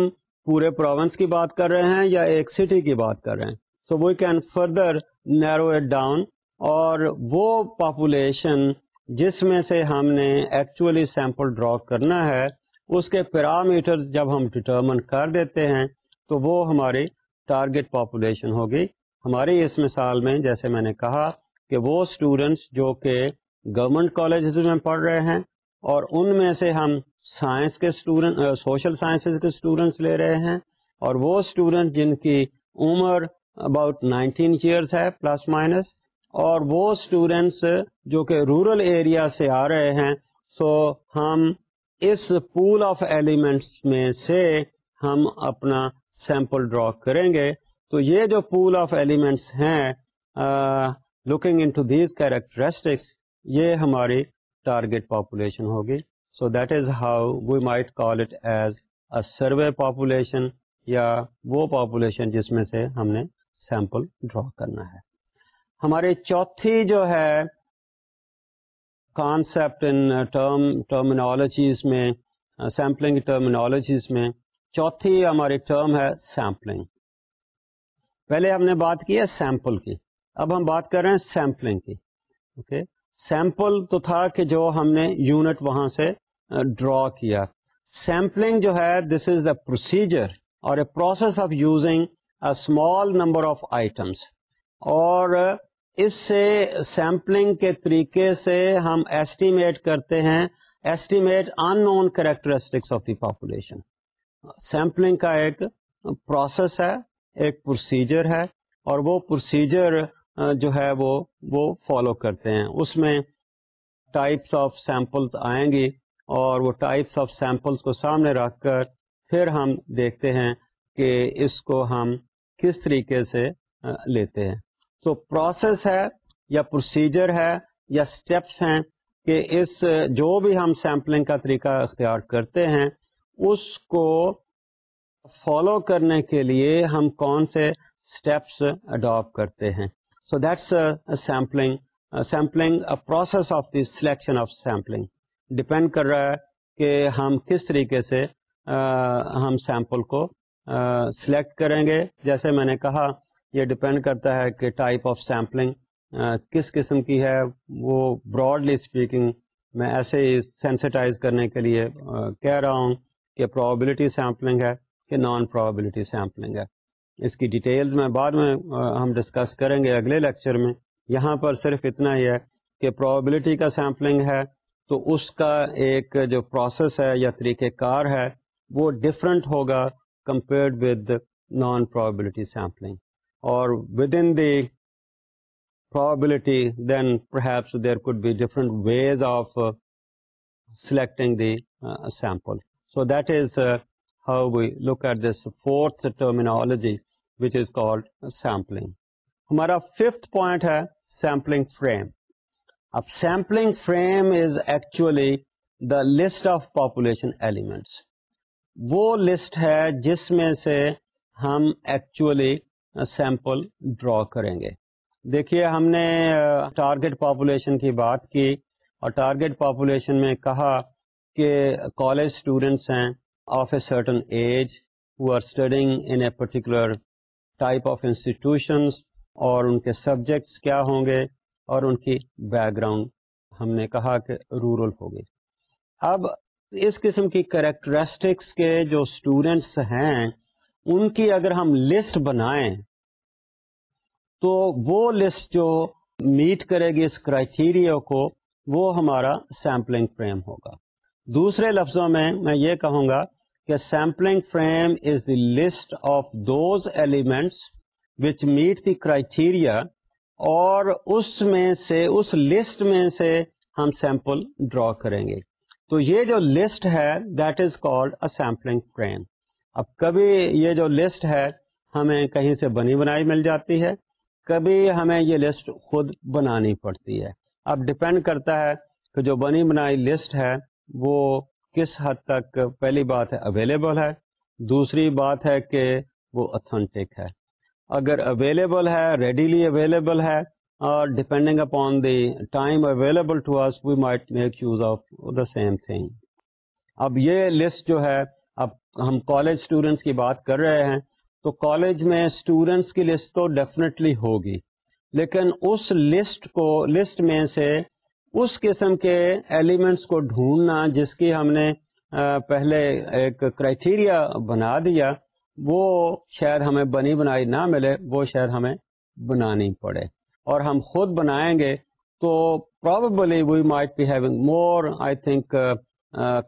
پورے پروونس کی بات کر رہے ہیں یا ایک سٹی کی بات کر رہے ہیں۔ So we can further narrow it down اور وہ پاپولیشن جس میں سے ہم نے ایکچولی سیمپل ڈرا کرنا ہے، اس کے پیرامیٹر جب ہم ڈٹرمن کر دیتے ہیں، تو وہ ہماری ٹارگیٹ پاپولیشن ہوگی۔ ہماری اس مثال میں، جیسے میں نے کہا کہ وہ اسٹوڈینٹس جو کہ گورنمنٹ کالجز میں پڑھ رہے ہیں، اور ان میں سے ہم سائنس کے اسٹوڈنٹ سوشل سائنسز کے اسٹوڈینٹس لے رہے ہیں، اور وہ اسٹوڈنٹ جن کی عمر اباؤٹ نائنٹین ایئرس ہے پلس مائنس اور وہ اسٹوڈینٹس جو کہ رورل ایریا سے آ رہے ہیں سو ہم اس پول آف ایلیمنٹس میں سے ہم اپنا سیمپل ڈرا کریں گے۔ تو یہ جو پول آف ایلیمنٹس ہیں looking into these characteristics یہ ہماری ٹارگیٹ پاپولیشن ہوگی۔ So that is how we might call it as a survey population یا وہ پاپولیشن جس میں سے ہم نے سیمپل ڈرا کرنا ہے۔ ہماری چوتھی جو ہے کانسیپٹ ان ٹرم ٹرمینالوجیز میں uh, سیمپلنگ ٹرمینالوجیز میں، چوتھی ہماری ٹرم ہے سیمپلنگ پہلے ہم نے بات کی ہے سیمپل کی. اب ہم بات کر رہے ہیں سیمپلنگ کی. اوکے سیمپل تو تھا کہ جو ہم نے یونٹ وہاں سے uh, ڈرا کیا. سیمپلنگ جو ہے دس از دا پروسیجر اور a process of using a small number of items اور اس سے سیمپلنگ کے طریقے سے ہم ایسٹیمیٹ کرتے ہیں estimate unknown characteristics of the population sampling کا ایک پروسیس ہے، ایک پروسیجر ہے، اور وہ پروسیجر جو ہے وہ وہ فالو کرتے ہیں. اس میں ٹائپس آف سیمپلس آئیں گی اور وہ ٹائپس آف سیمپلس کو سامنے رکھ کر پھر ہم دیکھتے ہیں کہ اس کو ہم کس طریقے سے لیتے ہیں. تو پروسیس ہے یا پروسیجر ہے یا اسٹیپس ہیں کہ اس، جو بھی ہم سیمپلنگ کا طریقہ اختیار کرتے ہیں، اس کو فالو کرنے کے لیے ہم کون سے اسٹیپس اڈاپٹ کرتے ہیں۔ So that's sampling sampling process of the selection of sampling depend کر رہا ہے کہ ہم کس طریقے سے ہم سیمپل کو سلیکٹ کریں گے۔ جیسے میں نے کہا یہ ڈپینڈ کرتا ہے کہ ٹائپ آف سیمپلنگ کس قسم کی ہے، وہ براڈلی اسپیکنگ میں ایسے ہی سینسٹائز کرنے کے لیے کہہ رہا ہوں کہ پرابلٹی سیمپلنگ ہے کہ نان پرابلٹی سیمپلنگ ہے۔ اس کی ڈیٹیلز میں بعد میں ہم ڈسکس کریں گے اگلے لیکچر میں۔ یہاں پر صرف اتنا ہی ہے کہ پرابلٹی کا سیمپلنگ ہے تو اس کا ایک جو پروسیس ہے یا طریقہ کار ہے وہ ڈفرینٹ ہوگا compared with non probability sampling اور with in the probability then perhaps there could be different ways of selecting the sample so that is how we look at this fourth terminology which is called sampling ہمارا fifth point ہے sampling frame اب sampling frame is actually the list of population elements وہ list ہے جس میں سے ہم actually sample draw کریں گے۔ دیکھیے، ہم نے ٹارگیٹ پاپولیشن کی بات کی اور ٹارگیٹ پاپولیشن میں کہا کہ کالج اسٹوڈینٹس ہیں of a certain age who are studying in a particular type of institutions اور ان کے سبجیکٹس کیا ہوں گے اور ان کی بیک گراؤنڈ ہم نے کہا کہ رورل ہوگی۔ اب اس قسم کی کریکٹرسٹکس کے جو اسٹوڈینٹس ہیں ان کی اگر ہم لسٹ بنائیں، تو وہ لسٹ جو میٹ کرے گی اس کرائٹیریا کو، وہ ہمارا سیمپلنگ فریم ہوگا۔ دوسرے لفظوں میں میں یہ کہوں گا کہ sampling frame is the list of those elements which meet the criteria اور اس میں سے، اس لسٹ میں سے ہم سیمپل ڈرا کریں گے۔ تو یہ جو لسٹ ہے that is called a sampling frame اب کبھی یہ جو لسٹ ہے ہمیں کہیں سے بنی بنائی مل جاتی ہے، کبھی ہمیں یہ لسٹ خود بنانی پڑتی ہے۔ اب ڈپینڈ کرتا ہے کہ جو بنی بنائی لسٹ ہے، وہ کس حد تک پہلی بات ہے اویلیبل ہے، دوسری بات ہے کہ وہ اتھینٹک ہے۔ اگر اویلیبل ہے ریڈیلی اویلیبل ہے، اور depending upon the time available to us we might make use of the same thing اب یہ لسٹ جو ہے اب ہم کالج اسٹوڈینٹس کی بات کر رہے ہیں، تو کالج میں اسٹوڈینٹس کی لسٹ تو ڈیفینیٹلی ہوگی۔ لیکن اس لسٹ کو لسٹ میں سے اس قسم کے ایلیمنٹس کو ڈھونڈنا جس کی ہم نے پہلے ایک کرائٹیریا بنا دیا، وہ شاید ہمیں بنی بنائی نہ ملے، وہ شاید ہمیں بنانی پڑے۔ اور ہم خود بنائیں گے تو probably we might be having more I think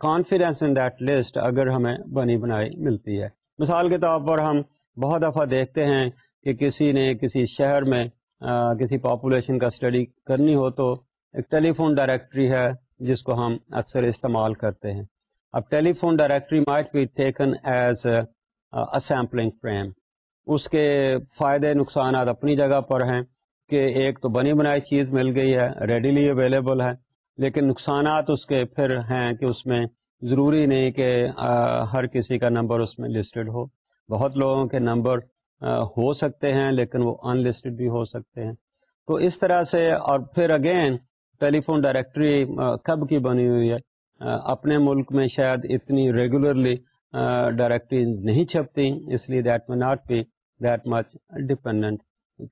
confidence in that list اگر ہمیں بنی بنائی ملتی ہے۔ مثال کے طور پر ہم بہت دفعہ دیکھتے ہیں کہ کسی نے کسی شہر میں کسی پاپولیشن کا اسٹڈی کرنی ہو تو ایک ٹیلی فون ڈائریکٹری ہے جس کو ہم اکثر استعمال کرتے ہیں۔ اب telephone directory might be taken as a sampling frame اس کے فائدے، نقصانات اپنی جگہ پر ہیں کہ ایک تو بنی بنائی چیز مل گئی ہے ریڈیلی اویلیبل ہے۔ لیکن نقصانات اس کے پھر ہیں کہ اس میں ضروری نہیں کہ ہر کسی کا نمبر اس میں لسٹڈ ہو۔ بہت لوگوں کے نمبر ہو سکتے ہیں لیکن وہ ان لسٹڈ بھی ہو سکتے ہیں۔ تو اس طرح سے، اور پھر اگین ٹیلی فون ڈائریکٹری کب کی بنی ہوئی ہے؟ اپنے ملک میں شاید اتنی ریگولرلی ڈائریکٹریز نہیں چھپتی، اس لیے that may not be that much dependent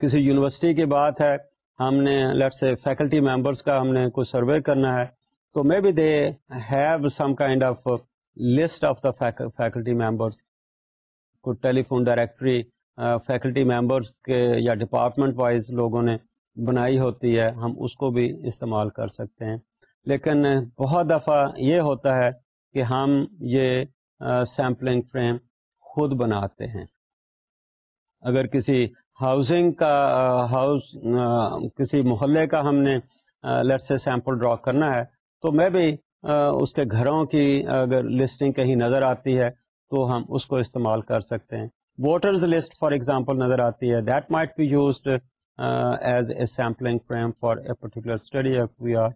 کسی یونیورسٹی کی بات ہے ہم نے لیٹ سے فیکلٹی ممبرس کا ہم نے کوئی سروے کرنا ہے، تو maybe they have some kind of list of the faculty members کو telephone directory faculty members کے یا ڈپارٹمنٹ وائز لوگوں نے بنائی ہوتی ہے، ہم اس کو بھی استعمال کر سکتے ہیں۔ لیکن بہت دفعہ یہ ہوتا ہے کہ ہم یہ سیمپلنگ فریم خود بناتے ہیں۔ اگر کسی ہاؤسنگ کا، ہاؤس کسی محلے کا ہم نے لیٹ سے سیمپل ڈرا کرنا ہے، تو میں بھی اس کے گھروں کی اگر لسٹنگ کہیں نظر آتی ہے، تو ہم اس کو استعمال کر سکتے ہیں۔ ووٹرز لسٹ فار ایگزامپل نظر آتی ہے that might be used as a sampling frame for a particular study if we are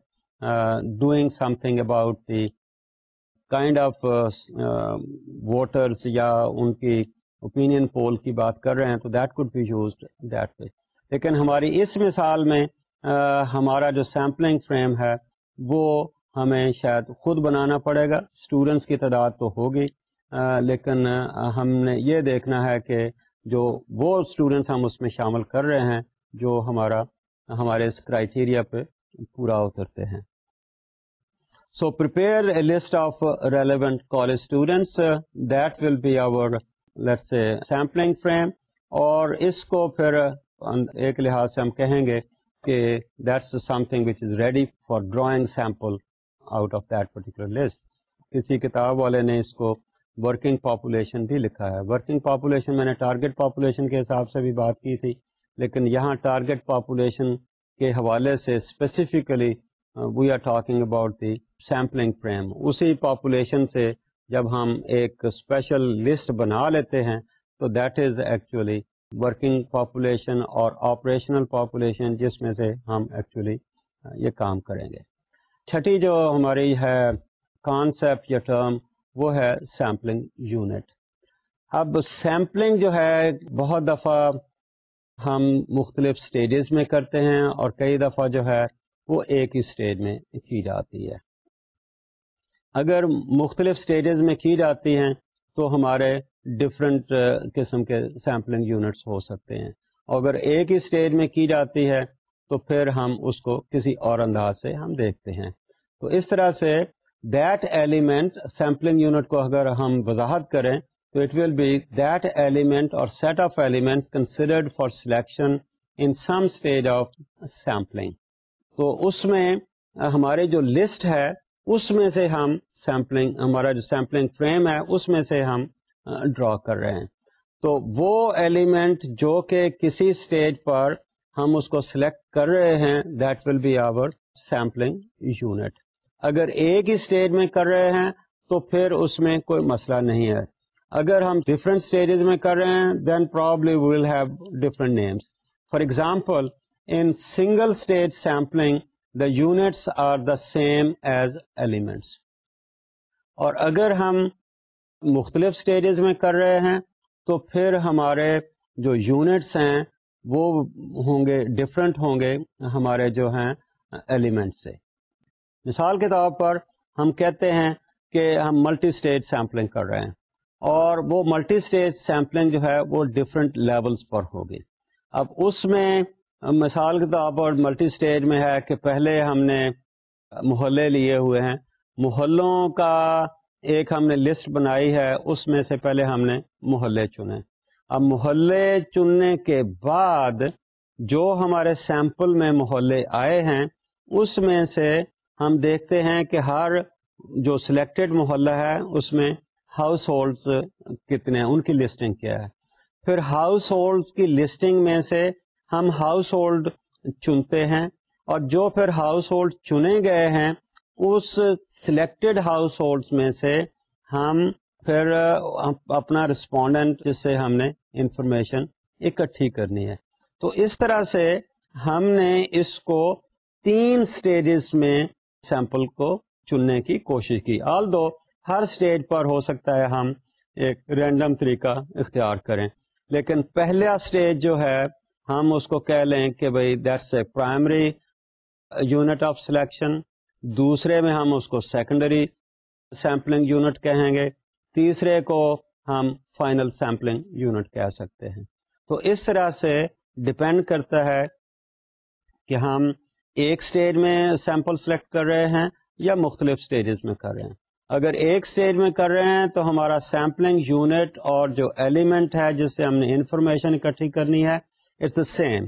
doing something about the kind of voters یا ان کی اوپینین پول کی بات کر رہے ہیں، تو that could be used that way لیکن ہماری اس مثال میں ہمارا جو سیمپلنگ فریم ہے، وہ ہمیں شاید خود بنانا پڑے گا اسٹوڈنٹس کی تعداد تو ہوگی لیکن ہم نے یہ دیکھنا ہے کہ جو وہ اسٹوڈنٹس ہم اس میں شامل کر رہے ہیں، جو ہمارا، ہمارے اس کرائٹیریا پہ پورا اترتے ہیں۔ So prepare a list of relevant college students that will be our let سے سیمپلنگ فریم اور اس کو پھر ایک لحاظ سے ہم کہیں گے کہ that's something which is ready for drawing sample out of that particular list کسی کتاب والے نے اس کو ورکنگ پاپولیشن بھی لکھا ہے. ورکنگ پاپولیشن میں نے ٹارگیٹ پاپولیشن کے حساب سے بھی بات کی تھی، لیکن یہاں ٹارگیٹ پاپولیشن کے حوالے سے specifically we are talking about the sampling frame اسی پاپولیشن سے جب ہم ایک اسپیشل لسٹ بنا لیتے ہیں، تو that is actually working population اور آپریشنل پاپولیشن جس میں سے ہم ایکچولی یہ کام کریں گے۔ چھٹی جو ہماری ہے کانسیپٹ یا ٹرم وہ ہے سیمپلنگ یونٹ اب سیمپلنگ جو ہے، بہت دفعہ ہم مختلف اسٹیجز میں کرتے ہیں اور کئی دفعہ جو ہے، وہ ایک ہی اسٹیج میں کی جاتی ہے۔ اگر مختلف اسٹیجز میں کی جاتی ہیں تو ہمارے ڈفرینٹ قسم کے سیمپلنگ یونٹس ہو سکتے ہیں۔ اگر ایک ہی اسٹیج میں کی جاتی ہے تو پھر ہم اس کو کسی اور انداز سے ہم دیکھتے ہیں۔ تو اس طرح سے دیٹ ایلیمنٹ سیمپلنگ یونٹ کو اگر ہم وضاحت کریں تو it will be that element اور set of element considered for selection in some stage of sampling تو اس میں ہمارے جو لسٹ ہے اس میں سے ہم سیمپلنگ ہمارا جو سیمپلنگ فریم ہے، اس میں سے ہم ڈرا کر رہے ہیں۔ تو وہ ایلیمنٹ جو کہ کسی اسٹیج پر ہم اس کو سلیکٹ کر رہے ہیں that will be our sampling unit اگر ایک ہی اسٹیج میں کر رہے ہیں، تو پھر اس میں کوئی مسئلہ نہیں ہے۔ اگر ہم ڈفرینٹ اسٹیجز میں کر رہے ہیں then probably will have different names for example in single stage sampling the units are the same as elements اور اگر ہم مختلف اسٹیجز میں کر رہے ہیں، تو پھر ہمارے جو یونٹس ہیں، وہ ہوں گے ڈفرینٹ ہوں گے ہمارے جو ہیں ایلیمنٹ سے۔ مثال کے طور پر ہم کہتے ہیں کہ ہم ملٹی اسٹیج سیمپلنگ کر رہے ہیں۔ اور وہ ملٹی اسٹیج سیمپلنگ جو ہے، وہ ڈفرینٹ لیولس پر ہوگی۔ اب اس میں مثال کے طور پر ملٹی اسٹیج میں ہے کہ پہلے ہم نے محلے لیے ہوئے ہیں۔ محلوں کا ایک ہم نے لسٹ بنائی ہے، اس میں سے پہلے ہم نے محلے چنے۔ اب محلے چننے کے بعد جو ہمارے سیمپل میں محلے آئے ہیں، اس میں سے ہم دیکھتے ہیں کہ ہر جو سلیکٹڈ محلہ ہے، اس میں ہاؤس ہولڈ کتنے ہیں، ان کی لسٹنگ کیا ہے۔ پھر ہاؤس ہولڈ کی لسٹنگ میں سے ہم ہاؤس ہولڈ چنتے ہیں اور جو پھر ہاؤس ہولڈ چنے گئے ہیں، اس سلیکٹڈ ہاؤس ہولڈ میں سے ہم پھر اپنا رسپونڈنٹ جس سے ہم نے انفارمیشن اکٹھی کرنی ہے۔ تو اس طرح سے ہم نے اس کو تین سٹیجز میں سیمپل کو چننے کی کوشش کی۔ آل دو ہر سٹیج پر ہو سکتا ہے ہم ایک رینڈم طریقہ اختیار کریں، لیکن پہلا سٹیج جو ہے ہم اس کو کہہ لیں کہ بھائی that's a primary unit of selection دوسرے میں ہم اس کو سیکنڈری سیمپلنگ یونٹ کہیں گے. تیسرے کو ہم فائنل سیمپلنگ یونٹ کہہ سکتے ہیں. تو اس طرح سے ڈپینڈ کرتا ہے کہ ہم ایک سٹیج میں سیمپل سلیکٹ کر رہے ہیں یا مختلف سٹیجز میں کر رہے ہیں. اگر ایک سٹیج میں کر رہے ہیں تو ہمارا سیمپلنگ یونٹ اور جو ایلیمنٹ ہے جس سے ہم نے انفارمیشن اکٹھی کرنی ہے اٹس دا سیم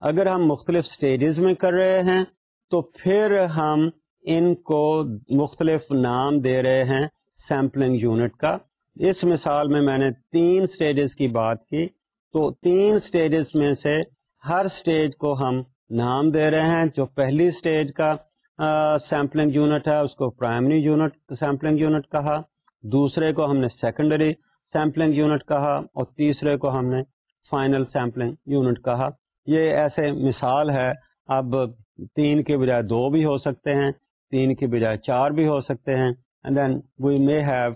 اگر ہم مختلف سٹیجز میں کر رہے ہیں، تو پھر ہم ان کو مختلف نام دے رہے ہیں سیمپلنگ یونٹ کا۔ اس مثال میں میں نے تین سٹیجز کی بات کی۔ تو تین سٹیجز میں سے ہر سٹیج کو ہم نام دے رہے ہیں، جو پہلی سٹیج کا سیمپلنگ یونٹ ہے، اس کو پرائمری یونٹ سیمپلنگ یونٹ کہا۔ دوسرے کو ہم نے سیکنڈری سیمپلنگ یونٹ کہا۔ اور تیسرے کو ہم نے فائنل سیمپلنگ یونٹ کہا یہ ایسے مثال ہے۔ اب تین کے بجائے دو بھی ہو سکتے ہیں تین کے بجائے چار بھی ہو سکتے ہیں۔ And then we may have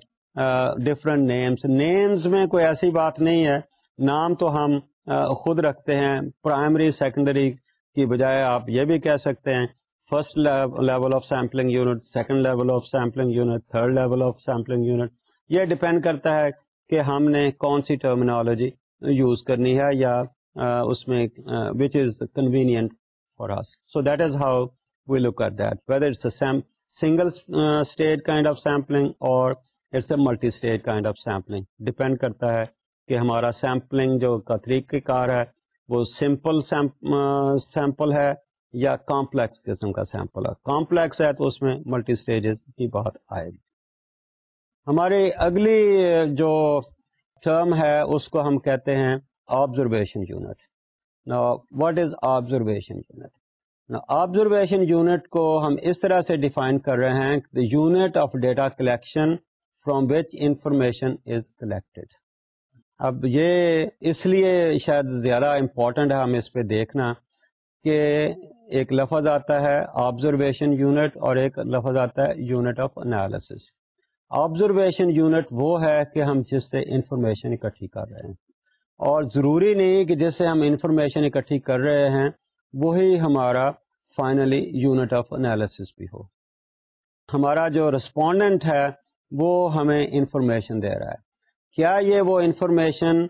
different names names میں کوئی ایسی بات نہیں ہے۔ نام تو ہم uh, خود رکھتے ہیں۔ پرائمری سیکنڈری کی بجائے آپ یہ بھی کہہ سکتے ہیں۔ First level of sampling unit second level of sampling unit third level of sampling unit یہ ڈپینڈ کرتا ہے کہ ہم نے کون سی ٹرمینالوجی یوز کرنی ہے یا اس میں which is convenient for us so that is how we look at that whether it's a single stage kind of sampling or it's a multi stage kind of sampling depend کرتا ہے کہ ہمارا sampling جو کا طریقہ کار ہے، وہ simple sample ہے یا کمپلیکس قسم کا سیمپل ہے. کمپلیکس ہے تو اس میں ملٹی اسٹیجز کی بات آئے گی. ہماری اگلی جو ٹرم ہے، اس کو ہم کہتے ہیں آبزرویشن یونٹ نا واٹ از آبزرویشن یونٹ نا آبزرویشن یونٹ کو ہم اس طرح سے ڈیفائن کر رہے ہیں unit of data collection from which information is collected اب یہ اس لیے شاید زیادہ امپورٹنٹ ہے، ہم اس پہ دیکھنا کہ ایک لفظ آتا ہے آبزرویشن یونٹ اور ایک لفظ آتا ہے unit of analysis observation unit وہ ہے کہ ہم جس سے انفارمیشن اکٹھی کر رہے ہیں۔ اور ضروری نہیں کہ جس سے ہم انفارمیشن اکٹھی کر رہے ہیں، وہی ہمارا فائنلی یونٹ آف انالیسس بھی ہو۔ ہمارا جو رسپونڈنٹ ہے، وہ ہمیں انفارمیشن دے رہا ہے۔ کیا یہ وہ انفارمیشن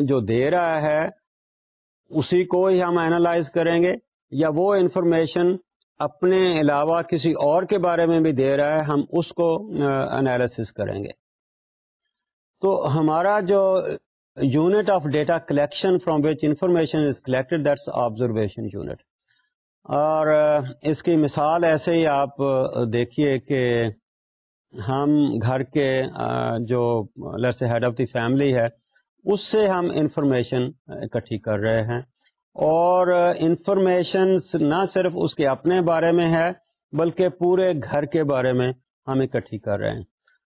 جو دے رہا ہے، اسی کو ہی ہم اینالائز کریں گے، یا وہ انفارمیشن اپنے علاوہ کسی اور کے بارے میں بھی دے رہا ہے، ہم اس کو انالیسس کریں گے۔ تو ہمارا جو unit of data collection from which information is collected that's observation unit اور اس کی مثال ایسے ہی آپ دیکھیے کہ ہم گھر کے جو لرس ہیڈ آف دی فیملی ہے، اس سے ہم انفارمیشن اکٹھی کر رہے ہیں۔ اور انفارمیشن نہ صرف اس کے اپنے بارے میں ہے، بلکہ پورے گھر کے بارے میں ہم اکٹھی کر رہے ہیں۔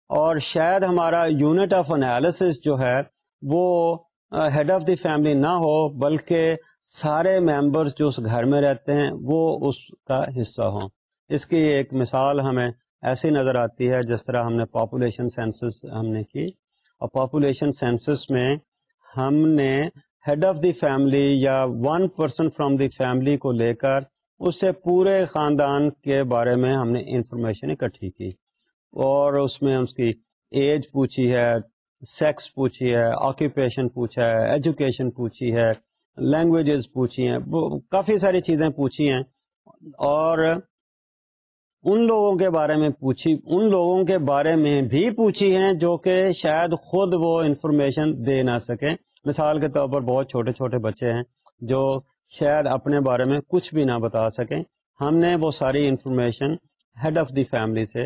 اور شاید ہمارا یونٹ آف انالیسس جو ہے، وہ ہیڈ آف دی فیملی نہ ہو، بلکہ سارے ممبرس جو اس گھر میں رہتے ہیں، وہ اس کا حصہ ہوں۔ اس کی ایک مثال ہمیں ایسی نظر آتی ہے، جس طرح ہم نے پاپولیشن سینسس ہم نے کی۔ اور پاپولیشن سینسس میں ہم نے ہیڈ آف دی فیملی یا one person from the family کو لے کر اس سے پورے خاندان کے بارے میں ہم نے انفارمیشن اکٹھی کی اور اس میں اس کی ایج پوچھی ہے سیکس پوچھی ہے آکوپیشن پوچھا ہے ایجوکیشن پوچھی ہے لینگویجز پوچھی ہیں کافی ساری چیزیں پوچھی ہیں اور ان لوگوں کے بارے میں پوچھی، ان لوگوں کے بارے میں بھی پوچھی ہیں جو کہ شاید خود وہ انفارمیشن دے نہ سکیں۔ مثال کے طور پر بہت چھوٹے چھوٹے بچے ہیں جو شاید اپنے بارے میں کچھ بھی نہ بتا سکیں۔ ہم نے وہ ساری information head of the family سے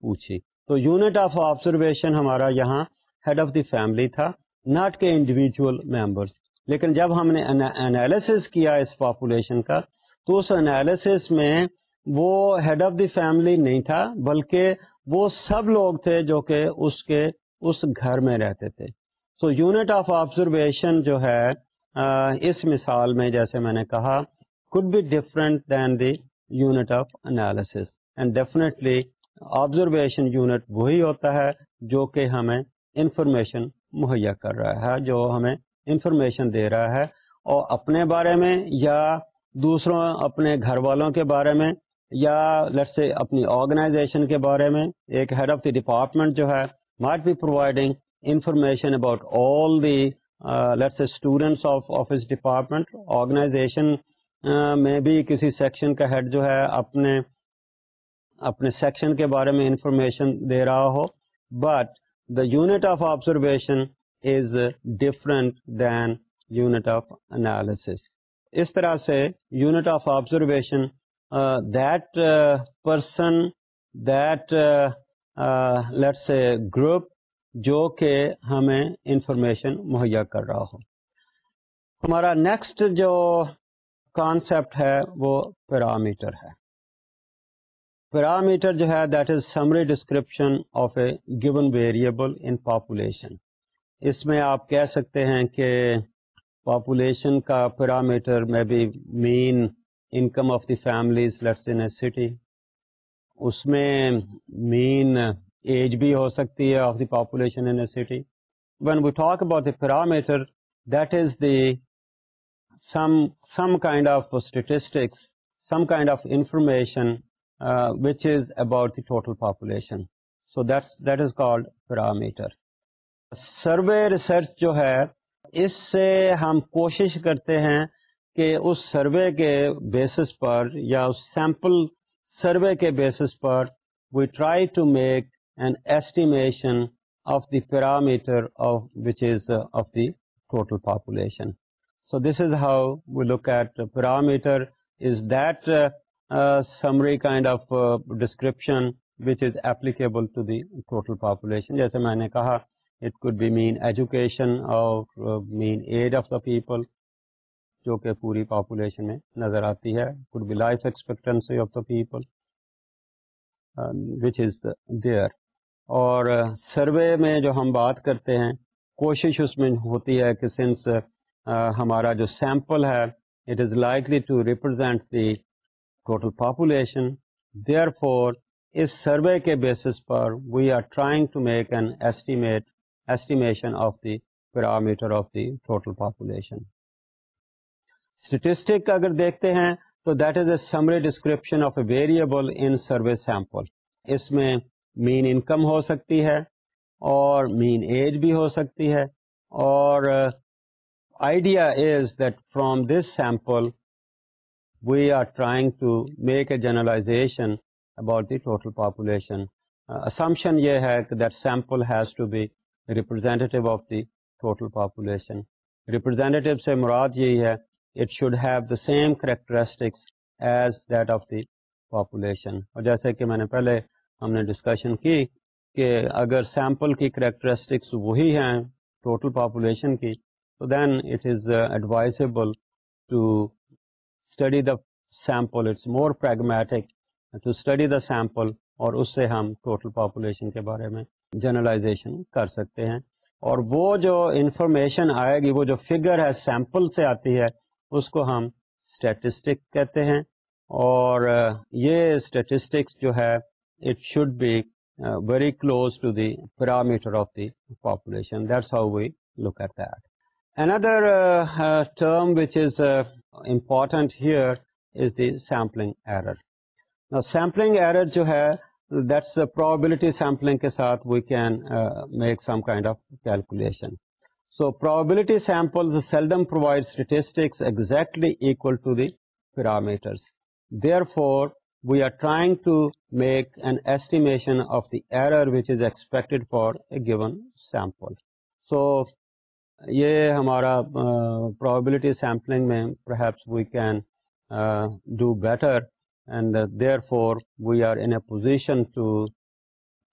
پوچھی۔ تو یونٹ آف آبزرویشن ہمارا یہاں ہیڈ آف دی فیملی تھا ناٹ کے انڈیویجل ممبرس لیکن جب ہم نے انالیسس کیا اس پاپولیشن کا، تو اس انالیسس میں وہ ہیڈ آف دی فیملی نہیں تھا، بلکہ وہ سب لوگ تھے جو کہ اس کے اس گھر میں رہتے تھے۔ سو یونٹ آف آبزرویشن جو ہے اس مثال میں جیسے میں نے کہا could be different than the unit of analysis and definitely observation unit وہی ہوتا ہے جو کہ ہمیں انفارمیشن مہیا کر رہا ہے، جو ہمیں انفارمیشن دے رہا ہے۔ اور اپنے بارے میں یا دوسروں، اپنے گھر والوں کے بارے میں یا لٹ سے اپنی آرگنائزیشن کے بارے میں، ایک ہیڈ آف دی ڈپارٹمنٹ جو ہے might be providing information about all the late students of office department organization میں بھی کسی سیکشن کا ہیڈ جو ہے اپنے اپنے سیکشن کے بارے میں انفارمیشن دے رہا ہو. But the unit of observation is different than unit of analysis اس طرح سے unit of observation that person that let's a group جو کہ ہمیں انفارمیشن مہیا کر رہا ہو۔ ہمارا نیکسٹ جو کانسیپٹ ہے وہ پیرامیٹر ہے۔ پیرامیٹر جو ہے that is summary description of a given variable in population اس میں آپ کہہ سکتے ہیں کہ پاپولیشن کا پیرامیٹر میں بھی mean income of the families let's in a city اس میں مین ایج بھی ہو سکتی ہے of the population in a city. When we talk about the parameter that is the some some kind of statistics some kind of information which is about the total population so that's that is called parameter survey research جو ہے، اس سے ہم کوشش کرتے ہیں کہ اس سروے کے بیسس پر یا اس سیمپل سروے کے basis per we try to make an estimation of the parameter of which is of the total population so this is how we look at parameter is that summary kind of description which is applicable to the total population جیسے میں نے کہا it could be mean education اور mean age of the people جو کہ پوری population میں نظر آتی ہے could be life expectancy of the people which is there اور سروے میں جو ہم بات کرتے ہیں، کوشش اس میں ہوتی ہے کہ سنس ہمارا جو سیمپل ہے it is likely to represent the total population therefore us survey کے basis per we are trying to make an estimate estimation of the parameter of the total population statistic اگر دیکھتے ہیں، تو that is a summary description of a variable in survey sample اس میں mean income ہو سکتی ہے اور mean age بھی ہو سکتی ہے اور idea is that from this sample we are trying to make a generalization about the total population assumption یہ ہے کہ that sample has to be representative of the total population representative سے مراد یہی ہے it should have the same characteristics as that of the population اور جیسے کہ میں نے پہلے ہم نے ڈسکشن کی کہ اگر سیمپل کی کریکٹرسٹکس وہی ہیں ٹوٹل پاپولیشن کی، تو then it is advisable to study the sample it's more pragmatic to study the sample اور اس سے ہم ٹوٹل پاپولیشن کے بارے میں جنرلائزیشن کر سکتے ہیں۔ اور وہ جو انفارمیشن آئے گی، وہ جو فگر ہے سیمپل سے آتی ہے، اس کو ہم اسٹیٹسٹک کہتے ہیں۔ اور uh, یہ اسٹیٹسٹکس جو ہے it should be very close to the parameter of the population that's how we look at that another term which is important here is the sampling error sampling error جو ہے that's probability sampling کے ساتھ we can make some kind of calculation so probability sample seldom provide statistics exactly equal to the parameters therefore we are trying to make an estimation of the error which is expected for a given sample so یہ ہمارا probability sampling میں perhaps we can do better and therefore we are in a position to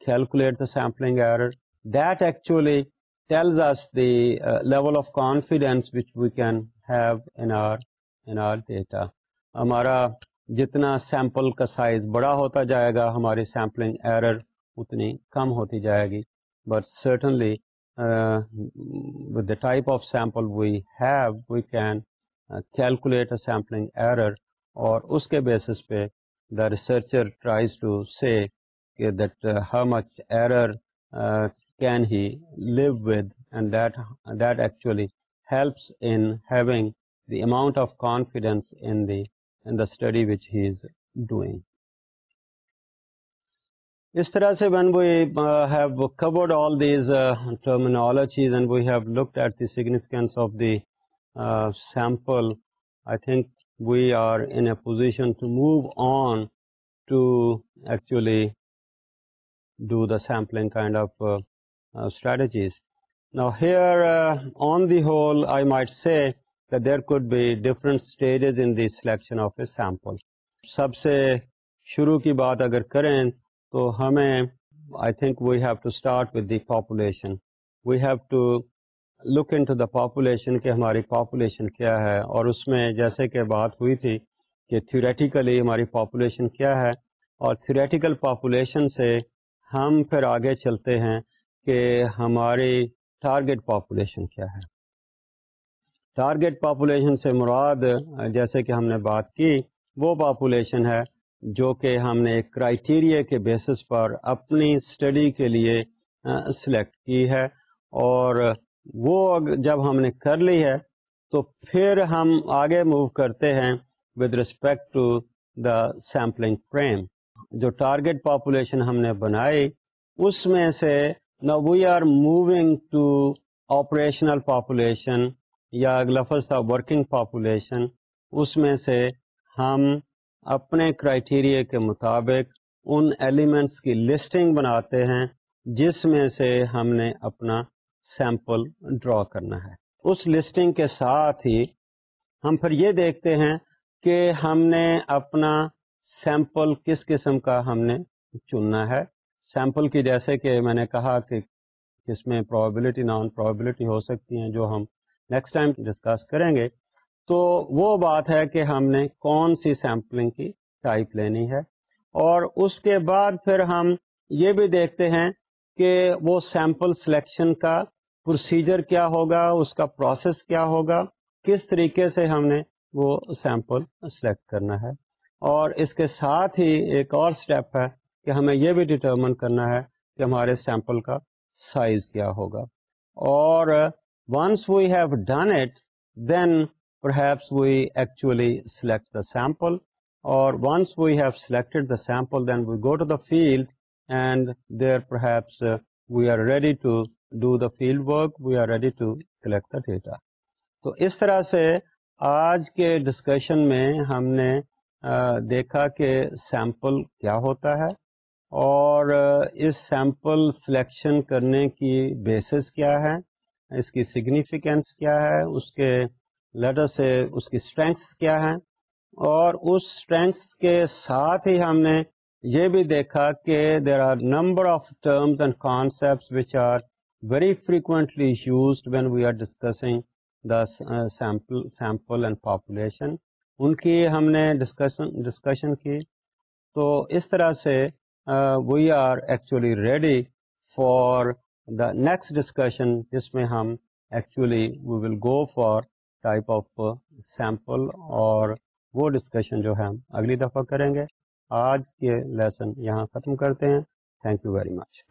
calculate the sampling error that actually tells us the uh, level of confidence which we can have in our in our ہمارا جتنا sample کا size بڑا ہوتا جائے گا، ہماری sampling error اتنی کم ہوتی جائے گی۔ But certainly with the type of sample we have we can calculate a sampling error اور اس کے بیسس پہ the researcher tries to say that how much error can he live with and that that actually helps in having the amount of confidence in the the study which he is doing اس طرح سے when we have covered all these terminologies and we have looked at the significance of the sample I think we are in a position to move on to actually do the sampling kind of strategies Now here uh, on the whole I might say that there could be different stages in the selection of a sample. سب سے شروع کی بات اگر کریں تو ہمیں I think we have to start with the population we have to look into the population کہ ہماری پاپولیشن کیا ہے، اور اس میں جیسے کہ بات ہوئی تھی کہ تھیوریٹیکلی ہماری پاپولیشن کیا ہے، اور تھیوریٹیکل پاپولیشن سے ہم پھر آگے چلتے ہیں کہ ہماری ٹارگیٹ پاپولیشن کیا ہے ٹارگیٹ پاپولیشن سے مراد، جیسے کہ ہم نے بات کی، وہ پاپولیشن ہے جو کہ ہم نے ایک کرائٹیریا کے بیسس پر اپنی اسٹڈی کے لیے سلیکٹ کی ہے۔ اور وہ جب ہم نے کر لی ہے، تو پھر ہم آگے موو کرتے ہیں with respect to the sampling frame جو ٹارگیٹ پاپولیشن ہم نے بنائی، اس میں سے نا we are moving to operational population یا لفظ تھا ورکنگ پاپولیشن اس میں سے ہم اپنے کرائٹیریا کے مطابق ان ایلیمنٹس کی لسٹنگ بناتے ہیں، جس میں سے ہم نے اپنا سیمپل ڈرا کرنا ہے۔ اس لسٹنگ کے ساتھ ہی ہم پھر یہ دیکھتے ہیں کہ ہم نے اپنا سیمپل کس قسم کا ہم نے چننا ہے۔ سیمپل کی جیسے کہ میں نے کہا کہ کس میں پرابلٹی نان پرابلٹی ہو سکتی ہیں جو ہم نیکسٹ ٹائم ڈسکس کریں گے۔ تو وہ بات ہے کہ ہم نے کون سی سیمپلنگ کی ٹائپ لینی ہے۔ اور اس کے بعد پھر ہم یہ بھی دیکھتے ہیں کہ وہ سیمپل سلیکشن کا پروسیجر کیا ہوگا، اس کا پروسیس کیا ہوگا، کس طریقے سے ہم نے وہ سیمپل سلیکٹ کرنا ہے۔ اور اس کے ساتھ ہی ایک اور اسٹیپ ہے کہ ہمیں یہ بھی ڈٹرمن کرنا ہے کہ ہمارے سیمپل کا سائز کیا ہوگا۔ اور once we have done it then perhaps we actually select the sample اور once we have selected the sample then we go to the field and there perhaps we are ready to do the field work we are ready to collect the data تو اس طرح سے آج کے discussion میں ہم نے دیکھا کہ سیمپل کیا ہوتا ہے، اور اس سیمپل سلیکشن کرنے کی بیسس کیا ہے۔ اس کی سگنیفیکینس کیا ہے، اس کے لیٹر سے اس کی اسٹرینگس کیا ہے اور اس اسٹرینگس کے ساتھ ہی ہم نے یہ بھی دیکھا کہ there are number of terms and concepts which are very frequently used when we are discussing the sample sample and population ان کی ہم نے ڈسکشن ڈسکشن کی۔ تو اس طرح سے we are actually ready for the next discussion جس میں ہم actually we will go for type of sample اور وہ ڈسکشن جو ہے ہم اگلی دفعہ کریں گے۔ آج کے لیسن یہاں ختم کرتے ہیں۔ Thank you very much